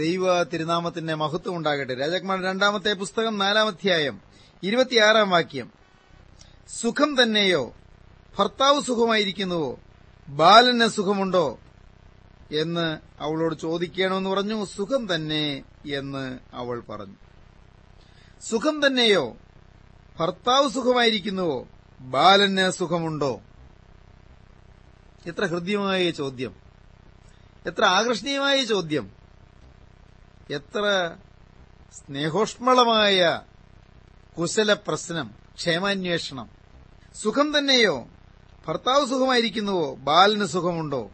ദൈവ തിരുനാമത്തിന്റെ മഹത്വം ഉണ്ടാകട്ടെ. രാജകുമാരൻ രണ്ടാമത്തെ പുസ്തകം നാലാമധ്യായം ഇരുപത്തിയാറാം വാക്യം. സുഖം തന്നെയോ? ഭർത്താവ് സുഖമായിരിക്കുന്നുവോ? ബാലന് സുഖമുണ്ടോ? എന്ന് അവളോട് ചോദിക്കണമെന്ന് പറഞ്ഞു. സുഖം തന്നെ എന്ന് അവൾ പറഞ്ഞു. സുഖം തന്നെയോ? ഭർത്താവ് സുഖമായിരിക്കുന്നുവോ? ബാലന് സുഖമുണ്ടോ? എത്ര ഹൃദ്യമായ ചോദ്യം. എത്ര ആകർഷണീയമായ ചോദ്യം. എത്ര സ്നേഹോഷ്മളമായ കുശല പ്രശ്നം ക്ഷേമാന്വേഷണം. സുഖം തന്നെയോ? ഭർത്താവ് സുഖമായിരിക്കുന്നുവോ? ബാലിന് സുഖമുണ്ടോ?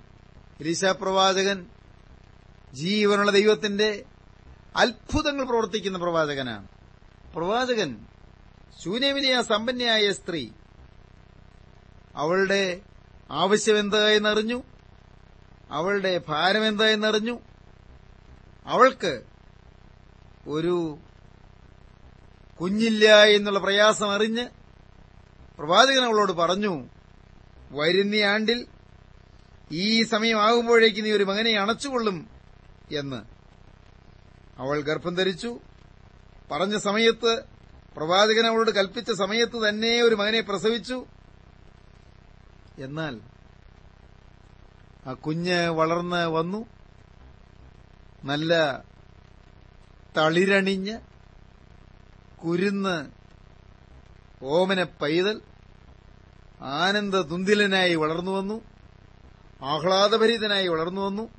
പ്രവാചകൻ ജീവനുള്ള ദൈവത്തിന്റെ അത്ഭുതങ്ങൾ പ്രവർത്തിക്കുന്ന പ്രവാചകനാണ്. പ്രവാചകൻ ശൂന്യമിനെ ആ സമ്പന്നയായ സ്ത്രീ. അവളുടെ ആവശ്യം ആവശ്യമെന്തായെന്നറിഞ്ഞു അവളുടെ ഭാരം ഭാരമെന്തായെന്നറിഞ്ഞു അവൾക്ക് ഒരു കുഞ്ഞില്ല എന്നുള്ള പ്രയാസം അറിഞ്ഞ് പ്രവാചകൻ അവളോട് പറഞ്ഞു വരുന്ന ആണ്ടിൽ ഈ സമയമാകുമ്പോഴേക്ക് നീ ഒരു മകനെ അണച്ചുകൊള്ളും എന്ന്. അവൾ ഗർഭം ധരിച്ചു. പറഞ്ഞ സമയത്ത് പ്രവാചകൻ അവളോട് കൽപ്പിച്ച സമയത്ത് തന്നെ ഒരു മകനെ പ്രസവിച്ചു. എന്നാൽ ആ കുഞ്ഞ് വളർന്ന് വന്നു. നല്ല തളിരണിഞ്ഞ് കുരുന്ന് ഓമന പൈതൽ ആനന്ദ തുന്തിലനായി വളർന്നു വന്നു ആഹ്ലാദഭരിതനായി വളർന്നു വന്നു.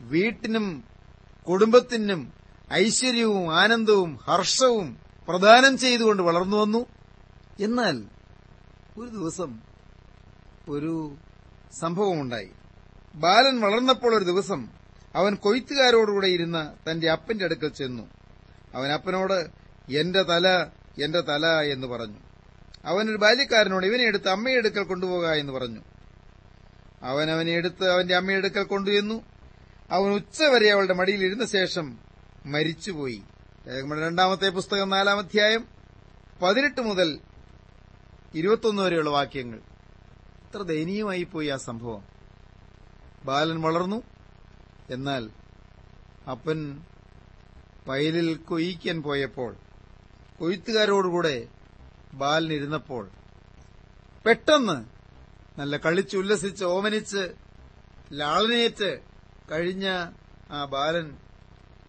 വീട്ടിനും കുടുംബത്തിനും ഐശ്വര്യവും ആനന്ദവും ഹർഷവും പ്രദാനം ചെയ്തുകൊണ്ട് വളർന്നു വന്നു. എന്നാൽ ഒരു ദിവസം ഒരു സംഭവമുണ്ടായി. ബാലൻ വളർന്നപ്പോൾ ഒരു ദിവസം അവൻ കൊയ്ത്തുകാരോടുകൂടെ ഇരുന്ന് തന്റെ അപ്പന്റെ അടുക്കൽ ചെന്നു. അവൻ അപ്പനോട് എന്റെ തല എന്റെ തല എന്ന് പറഞ്ഞു. അവനൊരു ബാല്യക്കാരനോട് ഇവനെ എടുത്ത് അമ്മയുടെ അടുക്കൽ കൊണ്ടുപോക എന്ന് പറഞ്ഞു. അവൻ അവനെ എടുത്ത് അവന്റെ അമ്മയുടെ അടുക്കൽ കൊണ്ടുചെന്നു. അവൻ ഉച്ചവരെ അവളുടെ മടിയിൽ ഇരുന്ന ശേഷം മരിച്ചുപോയി. രണ്ടാമത്തെ പുസ്തകം നാലാം അധ്യായം പതിനെട്ട് മുതൽ ഇരുപത്തൊന്ന് വരെയുള്ള വാക്യങ്ങൾ. എത്ര ദയനീയമായി പോയി ആ സംഭവം. ബാലൻ വളർന്നു. എന്നാൽ അപ്പൻ വയലിൽ കൊയ്ക്കാൻ പോയപ്പോൾ കൊയ്ത്തുകാരോടുകൂടെ ബാലിനിരുന്നപ്പോൾ പെട്ടെന്ന് നല്ല കളിച്ചുല്ലസിച്ച് ഓമനിച്ച് ലാളനേറ്റ് കഴിഞ്ഞ ആ ബാലൻ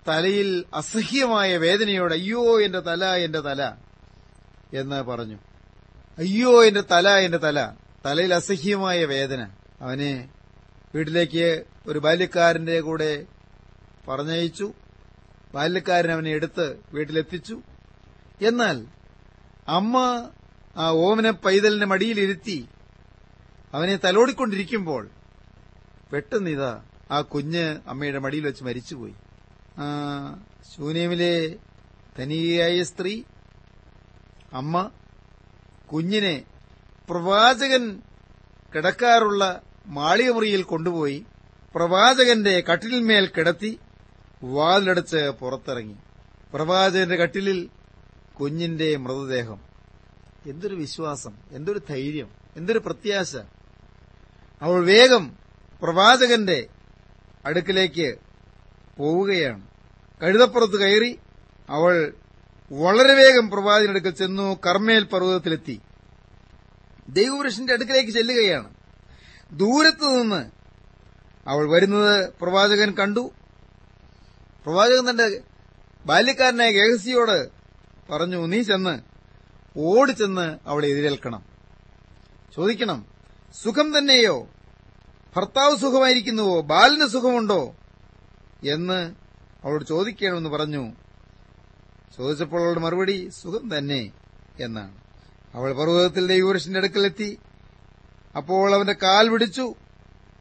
തലയിൽ അസഹ്യമായ വേദനയോടെ അയ്യോ എന്റെ തല എന്റെ തല എന്ന് പറഞ്ഞു. അയ്യോ എന്റെ തല എന്റെ തല തലയിൽ അസഹ്യമായ വേദന അവനെ വീട്ടിലേക്ക് ഒരു ബാല്യക്കാരന്റെ കൂടെ പറഞ്ഞയച്ചു. ബാല്യക്കാരൻ അവനെ എടുത്ത് വീട്ടിലെത്തിച്ചു. എന്നാൽ അമ്മ ആ ഓമന പൈതലിന്റെ മടിയിലിരുത്തി അവനെ തലോടിക്കൊണ്ടിരിക്കുമ്പോൾ പെട്ടെന്ന് ഇതാ ആ കുഞ്ഞ് അമ്മയുടെ മടിയിൽ വെച്ച് മരിച്ചുപോയി. ആ ശൂന്യമിലെ ധനികയായ സ്ത്രീ അമ്മ കുഞ്ഞിനെ പ്രവാചകൻ കിടക്കാറുള്ള മാളികമുറിയിൽ കൊണ്ടുപോയി പ്രവാചകന്റെ കട്ടിലിന്മേൽ കിടത്തി വാതിലടച്ച് പുറത്തിറങ്ങി. പ്രവാചകന്റെ കട്ടിലിൽ കുഞ്ഞിന്റെ മൃതദേഹം. എന്തൊരു വിശ്വാസം എന്തൊരു ധൈര്യം എന്തൊരു പ്രത്യാശ. അവൾ വേഗം പ്രവാചകന്റെ അടുക്കിലേക്ക് പോവുകയാണ്. കഴുതപ്പുറത്ത് കയറി അവൾ വളരെ വേഗം പ്രവാചകനടുക്കൽ ചെന്നു കർമ്മേൽ പർവതത്തിലെത്തി. ദൈവപുരുഷന്റെ അടുക്കിലേക്ക് ചെല്ലുകയാണ്. ദൂരത്തു നിന്ന് അവൾ വരുന്നത് പ്രവാചകൻ കണ്ടു. പ്രവാചകൻ തന്റെ ബാല്യക്കാരനായ ഗേഹസിയോട് പറഞ്ഞു നീ ചെന്ന് ഓടിച്ചെന്ന് അവളെ എതിരേൽക്കണം. ചോദിക്കണം സുഖം തന്നെയോ? ഭർത്താവ് സുഖമായിരിക്കുന്നുവോ? ബാലിന് സുഖമുണ്ടോ? എന്ന് അവളോട് ചോദിക്കണമെന്ന് പറഞ്ഞു. ചോദിച്ചപ്പോൾ അവളുടെ മറുപടി സുഖം തന്നെ എന്നാണ്. അവൾ പർവതത്തിൽ ദൈവപുരുഷന്റെ അടുക്കലെത്തി. അപ്പോൾ അവന്റെ കാൽ പിടിച്ചു.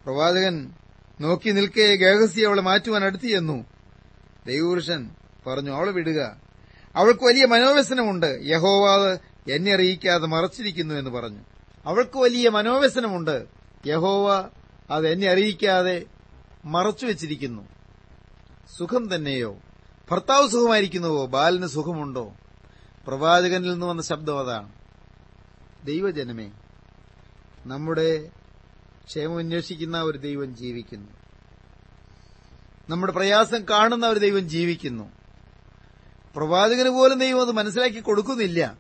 പ്രവാചകൻ നോക്കി നിൽക്കേ ഗേഹസി അവളെ മാറ്റുവാൻ അടുത്തു ദൈവപുരുഷൻ പറഞ്ഞു അവളെ വിടുക. അവൾക്ക് വലിയ മനോവ്യസനമുണ്ട്. യഹോവാദ് എന്നെ അറിയിക്കാതെ മറച്ചിരിക്കുന്നു എന്ന് പറഞ്ഞു. അവൾക്ക് വലിയ മനോവ്യസനമുണ്ട്. യഹോവ അത് എന്നെ അറിയിക്കാതെ മറച്ചുവെച്ചിരിക്കുന്നു സുഖം തന്നെയോ? ഭർത്താവ് സുഖമായിരിക്കുന്നുവോ? ബാലിന് സുഖമുണ്ടോ? പ്രവാചകനിൽ നിന്ന് വന്ന ശബ്ദം അതാണ്. ദൈവജനമേ നമ്മുടെ ക്ഷേമം അന്വേഷിക്കുന്ന ഒരു ദൈവം ജീവിക്കുന്നു. നമ്മുടെ പ്രയാസം കാണുന്ന ഒരു ദൈവം ജീവിക്കുന്നു. പ്രവാചകന് പോലും ദൈവം അത് മനസ്സിലാക്കി കൊടുക്കുന്നില്ല.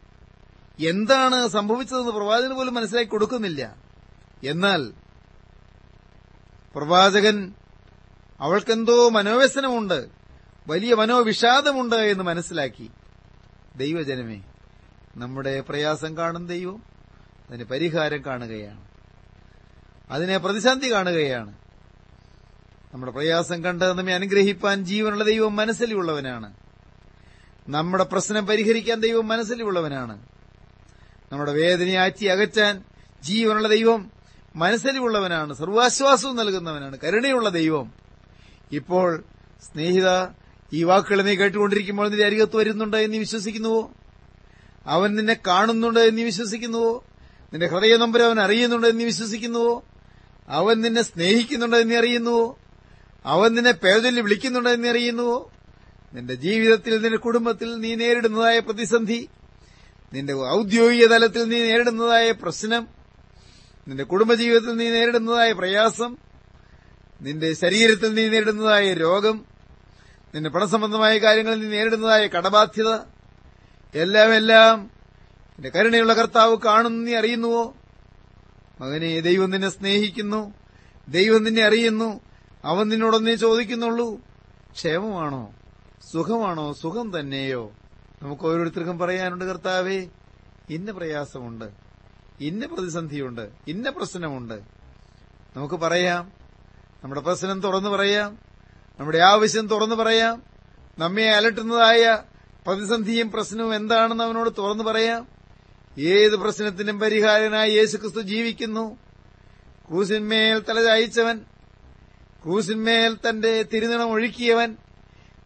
എന്താണ് സംഭവിച്ചതെന്ന് പ്രവാചകന് പോലും മനസ്സിലാക്കി കൊടുക്കുന്നില്ല. എന്നാൽ പ്രവാചകൻ അവൾക്കെന്തോ മനോവ്യസനമുണ്ട് വലിയ മനോവിഷാദമുണ്ട് എന്ന് മനസ്സിലാക്കി. ദൈവജനമേ നമ്മുടെ പ്രയാസം കാണും ദൈവം. അതിന് പരിഹാരം കാണുകയാണ്. അതിനെ പ്രതിസന്ധി കാണുകയാണ്. നമ്മുടെ പ്രയാസം കണ്ട് നമ്മെ അനുഗ്രഹിപ്പാൻ ജീവനുള്ള ദൈവം മനസ്സിലുള്ളവനാണ്. നമ്മുടെ പ്രശ്നം പരിഹരിക്കാൻ ദൈവം മനസ്സിലുള്ളവനാണ്. നമ്മുടെ വേദനയെ ആറ്റി അകറ്റാൻ ജീവനുള്ള ദൈവം മനസ്സിലുള്ളവനാണ്. സർവാശ്വാസവും നൽകുന്നവനാണ്. കരുണയുള്ള ദൈവം. ഇപ്പോൾ സ്നേഹിത ഈ വാക്കുകൾ നീ കേട്ടുകൊണ്ടിരിക്കുമ്പോൾ നിന്റെ അരികത്ത് വരുന്നുണ്ട് എന്ന് വിശ്വസിക്കുന്നുവോ? അവൻ നിന്നെ കാണുന്നുണ്ട് എന്ന് വിശ്വസിക്കുന്നുവോ? നിന്റെ ഹൃദയ നമ്പർ അവൻ അറിയുന്നുണ്ട് എന്ന് വിശ്വസിക്കുന്നുവോ അവൻ നിന്നെ സ്നേഹിക്കുന്നുണ്ട് എന്ന് അറിയുന്നുവോ അവൻ നിന്നെ പേദലി വിളിക്കുന്നുണ്ട് എന്ന് അറിയുന്നുവോ നിന്റെ ജീവിതത്തിൽ നിന്റെ കുടുംബത്തിൽ നീ നേരിടുന്നതായ പ്രതിസന്ധി നിന്റെ ഔദ്യോഗിക തലത്തിൽ നീ നേരിടുന്നതായ പ്രശ്നം നിന്റെ കുടുംബജീവിതത്തിൽ നീ നേരിടുന്നതായ പ്രയാസം നിന്റെ ശരീരത്തിൽ നീ നേരിടുന്നതായ രോഗം നിന്റെ പണസംബന്ധമായ കാര്യങ്ങളിൽ നീ നേരിടുന്നതായ കടബാധ്യത എല്ലാം എല്ലാം നിന്റെ കരുണയുള്ള കർത്താവ് കാണുന്നു നീ അറിയുന്നുവോ? മകനെ ദൈവം നിന്നെ സ്നേഹിക്കുന്നു. ദൈവം നിന്നെ അറിയുന്നു. അവൻ നിന്നോടൊന്നേ ചോദിക്കുന്നുള്ളൂ. ക്ഷേമമാണോ? സുഖമാണോ? സുഖം തന്നെയോ? നമുക്ക് ഓരോരുത്തർക്കും പറയാനുണ്ട് കർത്താവേ. ഇന്ന പ്രയാസമുണ്ട്. ഇന്ന പ്രതിസന്ധിയുണ്ട്. ഇന്ന പ്രശ്നമുണ്ട്. നമുക്ക് പറയാം. നമ്മുടെ പ്രശ്നം തുറന്നു പറയാം. നമ്മുടെ ആവശ്യം തുറന്നു പറയാം. നമ്മെ അലട്ടുന്നതായ പ്രതിസന്ധിയും പ്രശ്നവും എന്താണെന്ന് അവനോട് തുറന്നു പറയാം. ഏത് പ്രശ്നത്തിനും പരിഹാരനായി യേശുക്രിസ്തു ജീവിക്കുന്നു. ക്രൂസിന്മേൽ തല ചായച്ചവൻ ക്രൂസിന്മേൽ തന്റെ തിരുനിണം ഒഴുക്കിയവൻ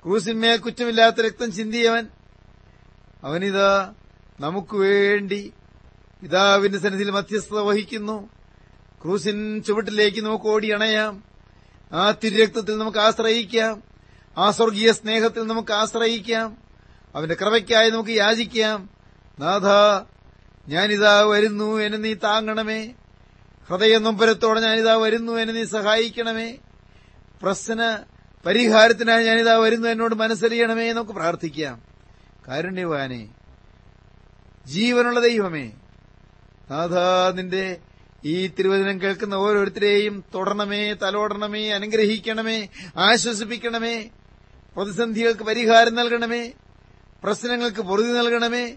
ക്രൂസിന്മേൽ കുറ്റമില്ലാത്ത രക്തം ചിന്തിയവൻ. അവനിതാ നമുക്ക് വേണ്ടി പിതാവിന്റെ സന്നിധിയിൽ മധ്യസ്ഥത വഹിക്കുന്നു. ക്രൂസിൻ ചുവട്ടിലേക്ക് നമുക്ക് ഓടി അണയാം. ആ തിരുരക്തത്തിൽ നമുക്ക് ആശ്രയിക്കാം. ആ സ്വർഗീയ സ്നേഹത്തിൽ നമുക്ക് ആശ്രയിക്കാം. അവന്റെ കൃപയ്ക്കായി നമുക്ക് യാചിക്കാം. നാഥ ഞാനിതാ വരുന്നു എന്നെ നീ താങ്ങണമേ. ഹൃദയ നൊമ്പരത്തോടെ ഞാനിതാ വരുന്നു എന്നെ നീ സഹായിക്കണമേ. പ്രശ്ന പരിഹാരത്തിനായി ഞാനിതാ വരുന്നു എന്നോട് മനസ്സറിയണമേ നമുക്ക് പ്രാർത്ഥിക്കാം. കാരുണ്യവാനെ ജീവനുള്ള ദൈവമേ നാഥാ നിന്റെ ഈ തിരുവചനം കേൾക്കുന്ന ഓരോരുത്തരെയും തുടരണമേ തലോടണമേ അനുഗ്രഹിക്കണമേ ആശ്വസിപ്പിക്കണമേ പ്രതിസന്ധികൾക്ക് പരിഹാരം നൽകണമേ പ്രശ്നങ്ങൾക്ക് പൊറുതി നൽകണമേ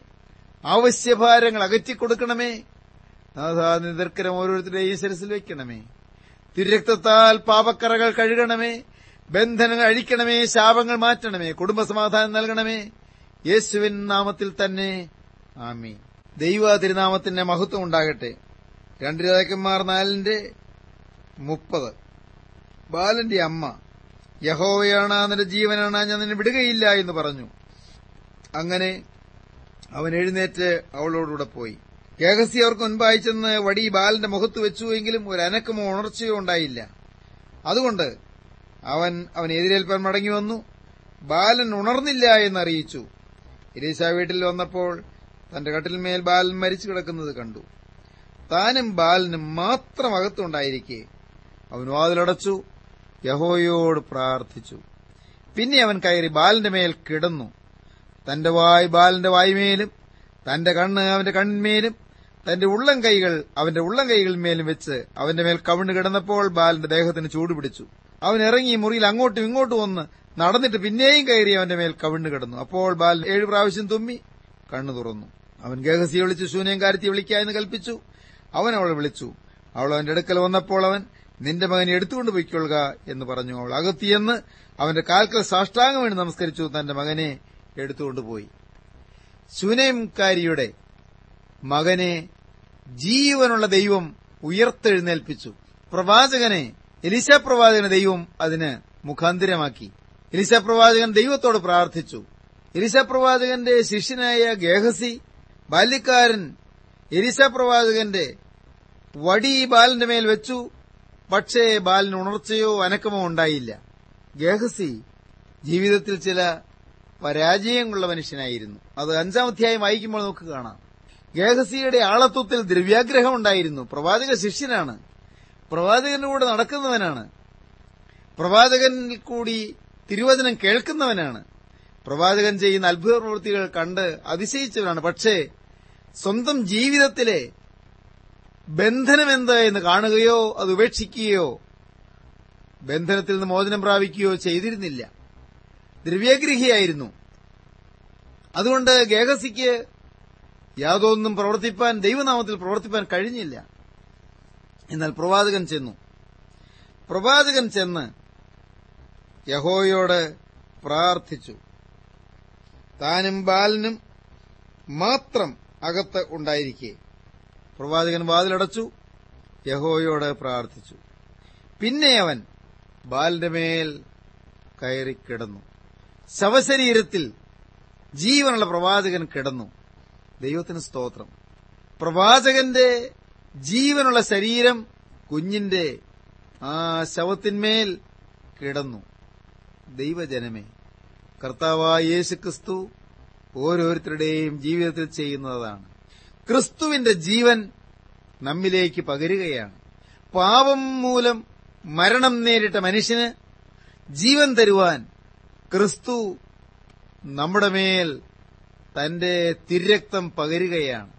ആവശ്യഭാരങ്ങൾ അകറ്റിക്കൊടുക്കണമേ. നാഥ നിതർക്കരം ഓരോരുത്തരുടെയും ശിരസിൽ വയ്ക്കണമേ തിരുരക്തത്താൽ പാപക്കറകൾ കഴുകണമേ. ബന്ധനങ്ങൾ അഴിക്കണമേ. ശാപങ്ങൾ മാറ്റണമേ. കുടുംബസമാധാനം നൽകണമേ. യേശുവിൻ നാമത്തിൽ തന്നെ ആമീ ദൈവ തിരുനാമത്തിന്റെ മഹത്വം ഉണ്ടാകട്ടെ. രണ്ട് രാജാക്കന്മാർ നാലിന്റെ മുപ്പത്. ബാലന്റെ അമ്മ യഹോവയാണ് നിന്റെ ജീവനാണ് ഞാൻ നിന്നെ വിടുകയില്ല എന്ന് പറഞ്ഞു. അങ്ങനെ അവൻ എഴുന്നേറ്റ് അവളോടുകൂടെ പോയി. ഗേഹസി അവർക്ക് മുൻപായി ചെന്ന് വടി ബാലന്റെ മുഖത്ത് വെച്ചുവെങ്കിലും ഒരു അനക്കമോ ഉണർച്ചയോ ഉണ്ടായില്ല. അതുകൊണ്ട് അവൻ അവൻ എതിരേൽപ്പാൻ മടങ്ങി വന്നു. ബാലൻ ഉണർന്നില്ല എന്നറിയിച്ചു. ഇരീശ വീട്ടിൽ വന്നപ്പോൾ തന്റെ കട്ടിൽമേൽ ബാലൻ മരിച്ചു കിടക്കുന്നത് കണ്ടു. താനും ബാലനും മാത്രം അകത്തുണ്ടായിരിക്കെ. അവൻ വാതിലടച്ചു യഹോയോട് പ്രാർത്ഥിച്ചു. പിന്നെ അവൻ കയറി ബാലന്റെ മേൽ കിടന്നു. തന്റെ വായ് ബാലന്റെ വായ്മേലും തന്റെ കണ്ണ് അവന്റെ കണ്ണിന്മേലും തന്റെ ഉള്ളം കൈകൾ അവന്റെ ഉള്ളം കൈകളിന്മേലും വെച്ച് അവന്റെ മേൽ കവിണ് കിടന്നപ്പോൾ ബാലന്റെ ദേഹത്തിന് ചൂടുപിടിച്ചു അവൻ ഇറങ്ങി മുറിയിൽ അങ്ങോട്ടും ഇങ്ങോട്ടും വന്ന് നടന്നിട്ട് പിന്നെയും കയറി അവന്റെ മേൽ കവിണ് കിടന്നു. അപ്പോൾ ബാലൻ ഏഴു പ്രാവശ്യം തുമ്മി കണ്ണു തുറന്നു. അവൻ ഗേഹസിയെ വിളിച്ച് ശൂന്യം കാര്യത്തി വിളിക്കായെന്ന് കൽപ്പിച്ചു. അവൻ അവളെ വിളിച്ചു. അവൾ അവന്റെ അടുക്കൽ വന്നപ്പോൾ അവൻ നിന്റെ മകനെ എടുത്തുകൊണ്ട് പൊയ്ക്കൊള്ളുക എന്ന് പറഞ്ഞു. അവൾ അകത്തിയെന്ന് അവന്റെ കാൽക്കൽ സാഷ്ടാംഗം വേണ്ടി നമസ്കരിച്ചു. തന്റെ മകനെ എടുത്തുകൊണ്ടുപോയി. സുനയംകാരിയുടെ മകനെ ജീവനുള്ള ദൈവം ഉയർത്തെഴുന്നേൽപ്പിച്ചു. പ്രവാചകനെ എലിസ പ്രവാചകനെ ദൈവം അതിന് മുഖാന്തിരമാക്കി. എലിസ പ്രവാചകൻ ദൈവത്തോട് പ്രാർത്ഥിച്ചു. എലിസ പ്രവാചകന്റെ ശിഷ്യനായ ഗേഹസി ബാല്യക്കാരൻ എലിസ പ്രവാചകന്റെ വടി ബാലന്റെ മേൽ വെച്ചു. പക്ഷേ ബാലിന് ഉണർച്ചയോ അനക്കമോ ഉണ്ടായില്ല. ഗേഹസി ജീവിതത്തിൽ ചില പരാജയങ്ങളുള്ള മനുഷ്യനായിരുന്നു. അത് അഞ്ചാം അധ്യായം വായിക്കുമ്പോൾ നമുക്ക് കാണാം. ഗേഹസിയുടെ ആളത്വത്തിൽ ദ്രവ്യാഗ്രഹം ഉണ്ടായിരുന്നു. പ്രവാചക ശിഷ്യനാണ്. പ്രവാചകന്റെ കൂടെ നടക്കുന്നവനാണ്. പ്രവാചകനിൽ കൂടി തിരുവചനം കേൾക്കുന്നവനാണ്. പ്രവാചകൻ ചെയ്യുന്ന അത്ഭുത പ്രവൃത്തികൾ കണ്ട് അതിശയിച്ചവനാണ്. പക്ഷേ സ്വന്തം ജീവിതത്തിലെ ബന്ധനമെന്ത് എന്ന് കാണുകയോ അത് ഉപേക്ഷിക്കുകയോ ബന്ധനത്തിൽ നിന്ന് മോചനം പ്രാപിക്കുകയോ ചെയ്തിരുന്നില്ല. ദ്രവ്യഗ്രഹിയായിരുന്നു. അതുകൊണ്ട് ഗേഹസിക്ക് യാതൊന്നും പ്രവർത്തിപ്പാൻ ദൈവനാമത്തിൽ പ്രവർത്തിപ്പാൻ കഴിഞ്ഞില്ല. എന്നാൽ പ്രവാചകൻ ചെന്നു. പ്രവാചകൻ ചെന്ന് യഹോയോട് പ്രാർത്ഥിച്ചു. താനും ബാലനും മാത്രം അകത്ത് ഉണ്ടായിരിക്കെ. പ്രവാചകൻ വാതിലടച്ചു യഹോയോട് പ്രാർത്ഥിച്ചു. പിന്നെ അവൻ ബാലിന്റെ മേൽ കയറി കിടന്നു ശവശരീരത്തിൽ ജീവനുള്ള പ്രവാചകൻ കിടന്നു. ദൈവത്തിന് സ്തോത്രം. പ്രവാചകന്റെ ജീവനുള്ള ശരീരം കുഞ്ഞിന്റെ ആ ശവത്തിന്മേൽ കിടന്നു. ദൈവജനമേ കർത്താവായ യേശു ക്രിസ്തു ഓരോരുത്തരുടെയും ജീവിതത്തിൽ ചെയ്യുന്നതാണ്. ക്രിസ്തുവിന്റെ ജീവൻ നമ്മിലേക്ക് പകരുകയാണ്. പാപം മൂലം മരണം നേരിട്ട മനുഷ്യന് ജീവൻ തരുവാൻ ക്രിസ്തു നമ്മുടെ മേൽ തന്റെ തിരക്തം പകരുകയാണ്.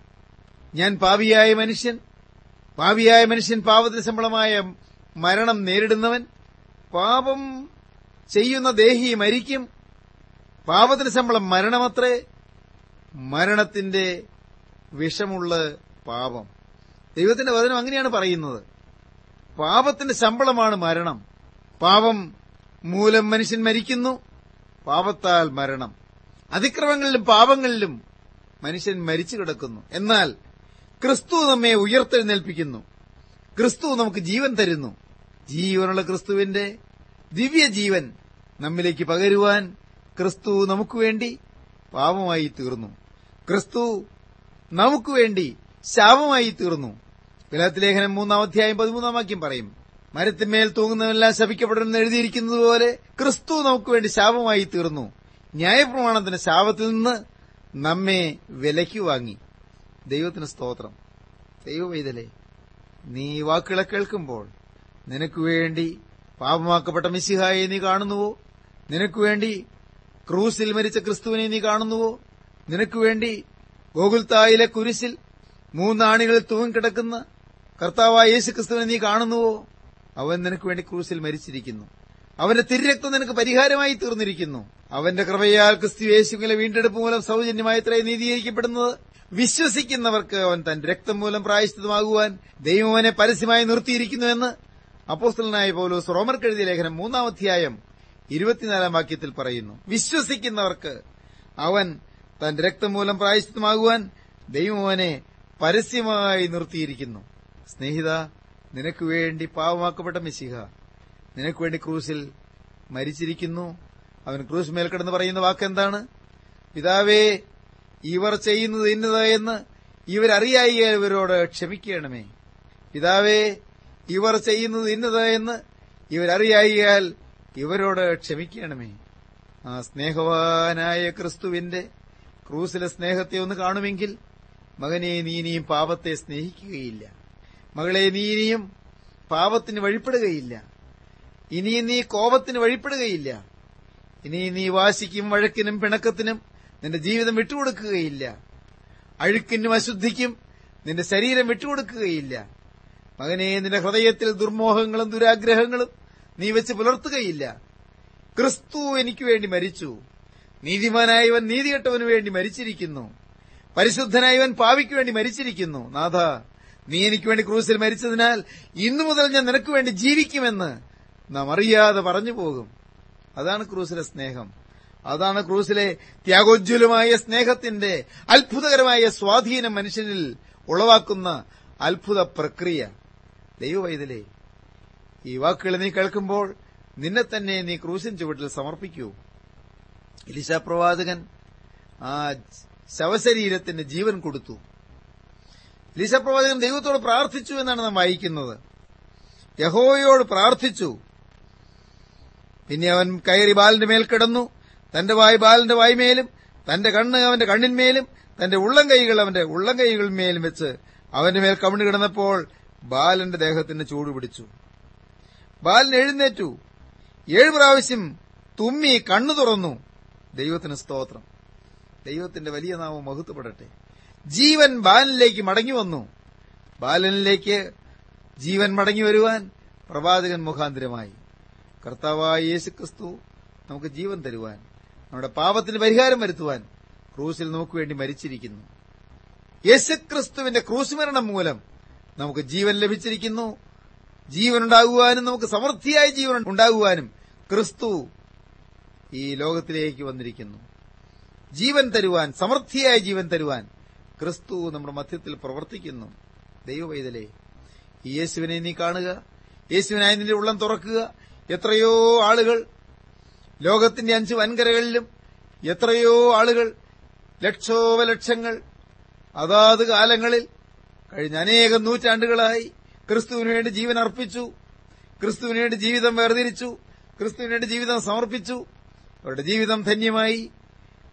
ഞാൻ പാവിയായ മനുഷ്യൻ പാവിയായ മനുഷ്യൻ പാപത്തിന് ശമ്പളമായ മരണം നേരിടുന്നവൻ പാപം ചെയ്യുന്ന ദേഹി മരിക്കും പാപത്തിന് ശമ്പളം മരണമത്രേ മരണത്തിന്റെ വിഷമുള്ള പാപം. ദൈവത്തിന്റെ വചനം അങ്ങനെയാണ് പറയുന്നത്. പാപത്തിന്റെ ശമ്പളമാണ് മരണം. പാപം മൂലം മനുഷ്യൻ മരിക്കുന്നു. പാപത്താൽ മരണം. അതിക്രമങ്ങളിലും പാപങ്ങളിലും മനുഷ്യൻ മരിച്ചു കിടക്കുന്നു. എന്നാൽ ക്രിസ്തു നമ്മെ ഉയർത്തെഴുന്നേൽപ്പിക്കുന്നു. ക്രിസ്തു നമുക്ക് ജീവൻ തരുന്നു. ജീവനുള്ള ക്രിസ്തുവിന്റെ ദിവ്യജീവൻ നമ്മിലേക്ക് പകരുവാൻ ക്രിസ്തു നമുക്ക് വേണ്ടി പാപമായി തീർന്നു. ക്രിസ്തു നമുക്ക് വേണ്ടി ശാപമായി തീർന്നു. വിലാത്തിലേഖനം മൂന്നാം അധ്യായം പതിമൂന്നാം വാക്യം പറയും. മരത്തിന്മേൽ തൂങ്ങുന്നവെല്ലാം ശപിക്കപ്പെടുമെന്ന് എഴുതിയിരിക്കുന്നതുപോലെ ക്രിസ്തു നമുക്ക് വേണ്ടി ശാപമായി തീർന്നു. ന്യായപ്രമാണത്തിന്റെ ശാപത്തിൽ നിന്ന് നമ്മെ വിലയ്ക്ക് വാങ്ങി. ദൈവത്തിന് സ്തോത്രം. ദൈവവൈതലേ നീ വാക്കുകളെ കേൾക്കുമ്പോൾ നിനക്ക് വേണ്ടി പാപമാക്കപ്പെട്ട മിസ്സിഹായെ നീ കാണുന്നുവോ? നിനക്ക് വേണ്ടി ക്രൂസിൽ മരിച്ച ക്രിസ്തുവിനെ നീ കാണുന്നുവോ? നിനക്ക് വേണ്ടി ഗോകുൽത്തായിലെ കുരിശിൽ മൂന്നാണികളിൽ തൂങ്ങിക്കിടക്കുന്ന കർത്താവായ യേശു ക്രിസ്തുവിനെ നീ കാണുന്നുവോ? അവൻ നിനക്ക് വേണ്ടി ക്രൂസിൽ മരിച്ചിരിക്കുന്നു. അവന്റെ തിരുരക്തം നിനക്ക് പരിഹാരമായി തീർന്നിരിക്കുന്നു. അവന്റെ കൃപയാൽ ക്രിസ്തു യേശുവിലെ വീണ്ടെടുപ്പ് മൂലം സൗജന്യമായി ഇത്രയും നീതീകരിക്കപ്പെടുന്നത്. വിശ്വസിക്കുന്നവർക്ക് അവൻ തന്റെ രക്തം മൂലം പ്രായശ്ചിതമാകുവാൻ ദൈവം പരസ്യമായി നിർത്തിയിരിക്കുന്നുവെന്ന് അപ്പോസ്റ്റലനായ പൗലോസ് റോമർക്കെഴുതിയ ലേഖനം മൂന്നാം അധ്യായം ഇരുപത്തിനാലാം വാക്യത്തിൽ പറയുന്നു. വിശ്വസിക്കുന്നവർക്ക് അവൻ തന്റെ രക്തം മൂലം പ്രായശ്ചിതമാകുവാൻ ദൈവം പരസ്യമായി നിർത്തിയിരിക്കുന്നു. സ്നേഹിത നിനക്ക് വേണ്ടി പാവമാക്കപ്പെട്ട മിശിഹ. നിനക്ക് വേണ്ടി ക്രൂസിൽ മരിച്ചിരിക്കുന്നു. അവൻ ക്രൂസ് മേൽക്കിടന്ന് പറയുന്ന വാക്കെന്താണ്? പിതാവേ ഇവർ ചെയ്യുന്നത് ഇന്നതായെന്ന് ഇവരറിയായി ഇവരോട് ക്ഷമിക്കണമേ. പിതാവേ ഇവർ ചെയ്യുന്നത് ഇന്നതായെന്ന് ഇവരറിയായിയാൽ ഇവരോട് ക്ഷമിക്കണമേ. ആ സ്നേഹവാനായ ക്രിസ്തുവിന്റെ ക്രൂസിലെ സ്നേഹത്തെ ഒന്ന് കാണുമെങ്കിൽ മകനെ നീ ഇനിയും പാപത്തെ സ്നേഹിക്കുകയില്ല. മകളെ നീ ഇനിയും പാപത്തിന് വഴിപ്പെടുകയില്ല. ഇനിയും നീ കോപത്തിന് വഴിപ്പെടുകയില്ല. ഇനിയും നീ വാശിക്കും വഴക്കിനും പിണക്കത്തിനും നിന്റെ ജീവിതം വിട്ടുകൊടുക്കുകയില്ല. അഴുക്കിനും അശുദ്ധിക്കും നിന്റെ ശരീരം വിട്ടുകൊടുക്കുകയില്ല. മകനെ നിന്റെ ഹൃദയത്തിൽ ദുർമോഹങ്ങളും ദുരാഗ്രഹങ്ങളും നീ വെച്ച് പുലർത്തുകയില്ല. ക്രിസ്തു എനിക്ക് വേണ്ടി മരിച്ചു. നീതിമാനായവൻ നീതികെട്ടവന് വേണ്ടി മരിച്ചിരിക്കുന്നു. പരിശുദ്ധനായവൻ പാവിക്കു വേണ്ടി മരിച്ചിരിക്കുന്നു. നാഥ നീ എനിക്ക് വേണ്ടി ക്രൂസിൽ മരിച്ചതിനാൽ ഇന്നു മുതൽ ഞാൻ നിനക്ക് വേണ്ടി ജീവിക്കുമെന്ന് നാം അറിയാതെ പറഞ്ഞു പോകും. അതാണ് ക്രൂസിലെ സ്നേഹം. അതാണ് ക്രൂസിലെ ത്യാഗോജ്വലമായ സ്നേഹത്തിന്റെ അത്ഭുതകരമായ സ്വാധീനം മനുഷ്യനിൽ ഉളവാക്കുന്ന അത്ഭുത പ്രക്രിയ. ദൈവവൈതലേ ഈ വാക്കുകൾ നീ കേൾക്കുമ്പോൾ നിന്നെ തന്നെ നീ ക്രൂസിൻ ചുവട്ടിൽ സമർപ്പിക്കൂ. എലിശ പ്രവാചകൻ ആ ശവശരീരത്തിന് ജീവൻ കൊടുത്തു. എലിശ പ്രവാചകൻ ദൈവത്തോട് പ്രാർത്ഥിച്ചു എന്നാണ് നാം വായിക്കുന്നത്. യഹോയോട് പ്രാർത്ഥിച്ചു. പിന്നെ അവൻ കയറി ബാലിന്റെ മേൽ കിടന്നു. തന്റെ വായ് ബാലിന്റെ വായ്മേലും തന്റെ കണ്ണ് അവന്റെ കണ്ണിന്മേലും തന്റെ ഉള്ളം കൈകൾ അവന്റെ ഉള്ളം കൈകളിന്മേലും വെച്ച് അവന്റെ മേൽ കവിണ് കിടന്നപ്പോൾ ബാലന്റെ ദേഹത്തിന് ചൂടുപിടിച്ചു ബാലൻ എഴുന്നേറ്റു. ഏഴ് പ്രാവശ്യം തുമ്മി കണ്ണു തുറന്നു. ദൈവത്തിന് സ്തോത്രം. ദൈവത്തിന്റെ വലിയ നാമം മഹത്വപ്പെടട്ടെ. ജീവൻ ബാലനിലേക്ക് മടങ്ങി വന്നു. ബാലനിലേക്ക് ജീവൻ മടങ്ങി വരുവാൻ പ്രവാചകൻ മുഖാന്തരമായി. കർത്താവായ യേശുക്രിസ്തു നമുക്ക് ജീവൻ തരുവാൻ നമ്മുടെ പാപത്തിന് പരിഹാരം വരുത്തുവാൻ ക്രൂസിൽ നമുക്ക് വേണ്ടി മരിച്ചിരിക്കുന്നു. യേശുക്രിസ്തുവിന്റെ ക്രൂസ് മരണം മൂലം നമുക്ക് ജീവൻ ലഭിച്ചിരിക്കുന്നു. ജീവൻ ഉണ്ടാകുവാനും നമുക്ക് സമൃദ്ധിയായ ജീവൻ ഉണ്ടാകുവാനും ക്രിസ്തു ഈ ലോകത്തിലേക്ക് വന്നിരിക്കുന്നു. ജീവൻ തരുവാൻ സമൃദ്ധിയായ ജീവൻ തരുവാൻ ക്രിസ്തു നമ്മുടെ മധ്യത്തിൽ പ്രവർത്തിക്കുന്നു. ദൈവവൈതലേ ഈ യേശുവിനെ നീ കാണുക. യേശുവിനായി നിന്റെ ഉള്ളം തുറക്കുക. എത്രയോ ആളുകൾ ലോകത്തിന്റെ അഞ്ച് വൻകരകളിലും എത്രയോ ആളുകൾ ലക്ഷോപലക്ഷങ്ങൾ അതാത് കാലങ്ങളിൽ കഴിഞ്ഞ അനേകം നൂറ്റാണ്ടുകളായി ക്രിസ്തുവിന് വേണ്ടി ജീവൻ അർപ്പിച്ചു. ക്രിസ്തുവിന് വേണ്ടി ജീവിതം വേർതിരിച്ചു. ക്രിസ്തുവിന് വേണ്ടി ജീവിതം സമർപ്പിച്ചു. അവരുടെ ജീവിതം ധന്യമായി.